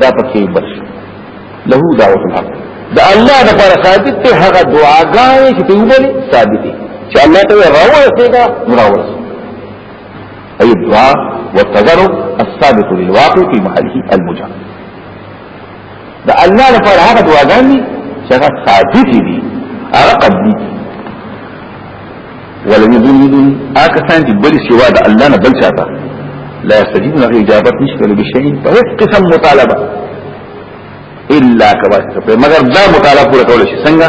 دا پکې بس له دعوت الحق دا الله د پر ثابت ته هغه دعاګانې چې په وبلې ثابتې چې الله ته راوړې څنګه راوړې اي الدعاء والتضرع السابق للواقع في محله المجرد دا الله لپاره هغه دعاګان دي چې هغه ثابت دي هغه قبلي ولم يدلل اکسان دي بل سوا دا الله نه بل چاته لا يستجيب له اجابت نشته له شيء په هیڅ قسم مطالبه الا كما مگر دا مطالبه پوره کول شي څنګه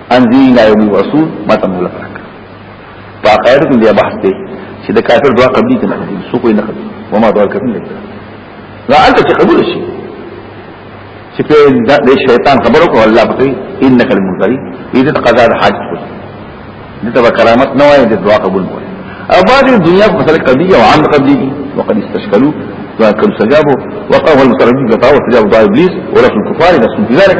انځي لا یوم الرسول ما تم ولا فرق فقائر کوم بیا بحث دی چې د کافر دعا قبلي ته نه قبلي سو کوی نه قبلي وما دعا کافر نه قبلي لا انت چې قبول شي چې په د شیطان خبرو کو الله پکې انک المنذری دې ته قضا د حاج کو دې ته کرامت نه وایي د دعا قبول وایي او بعد دنیا په مسله قبلي او عام قبلي دي وقد استشکلوا وكانوا استجابوا وقالوا المتردد لطاوة استجابوا دعاء ابليس ورسل الكفار نفسهم في ذلك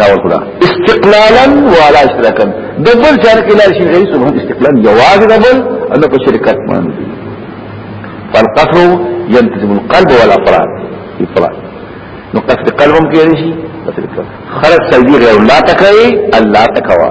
لا ورکړه استقلالا ولا اشراکا دبل چار کې لا شي غیر سبحان استقلال جواز دبل انه په شرکت باندې فالقصر ينتزم القلب والافراد افراد نو قصد قلبم کې شي خرج سجدي غیر الله تکوي الله تکوا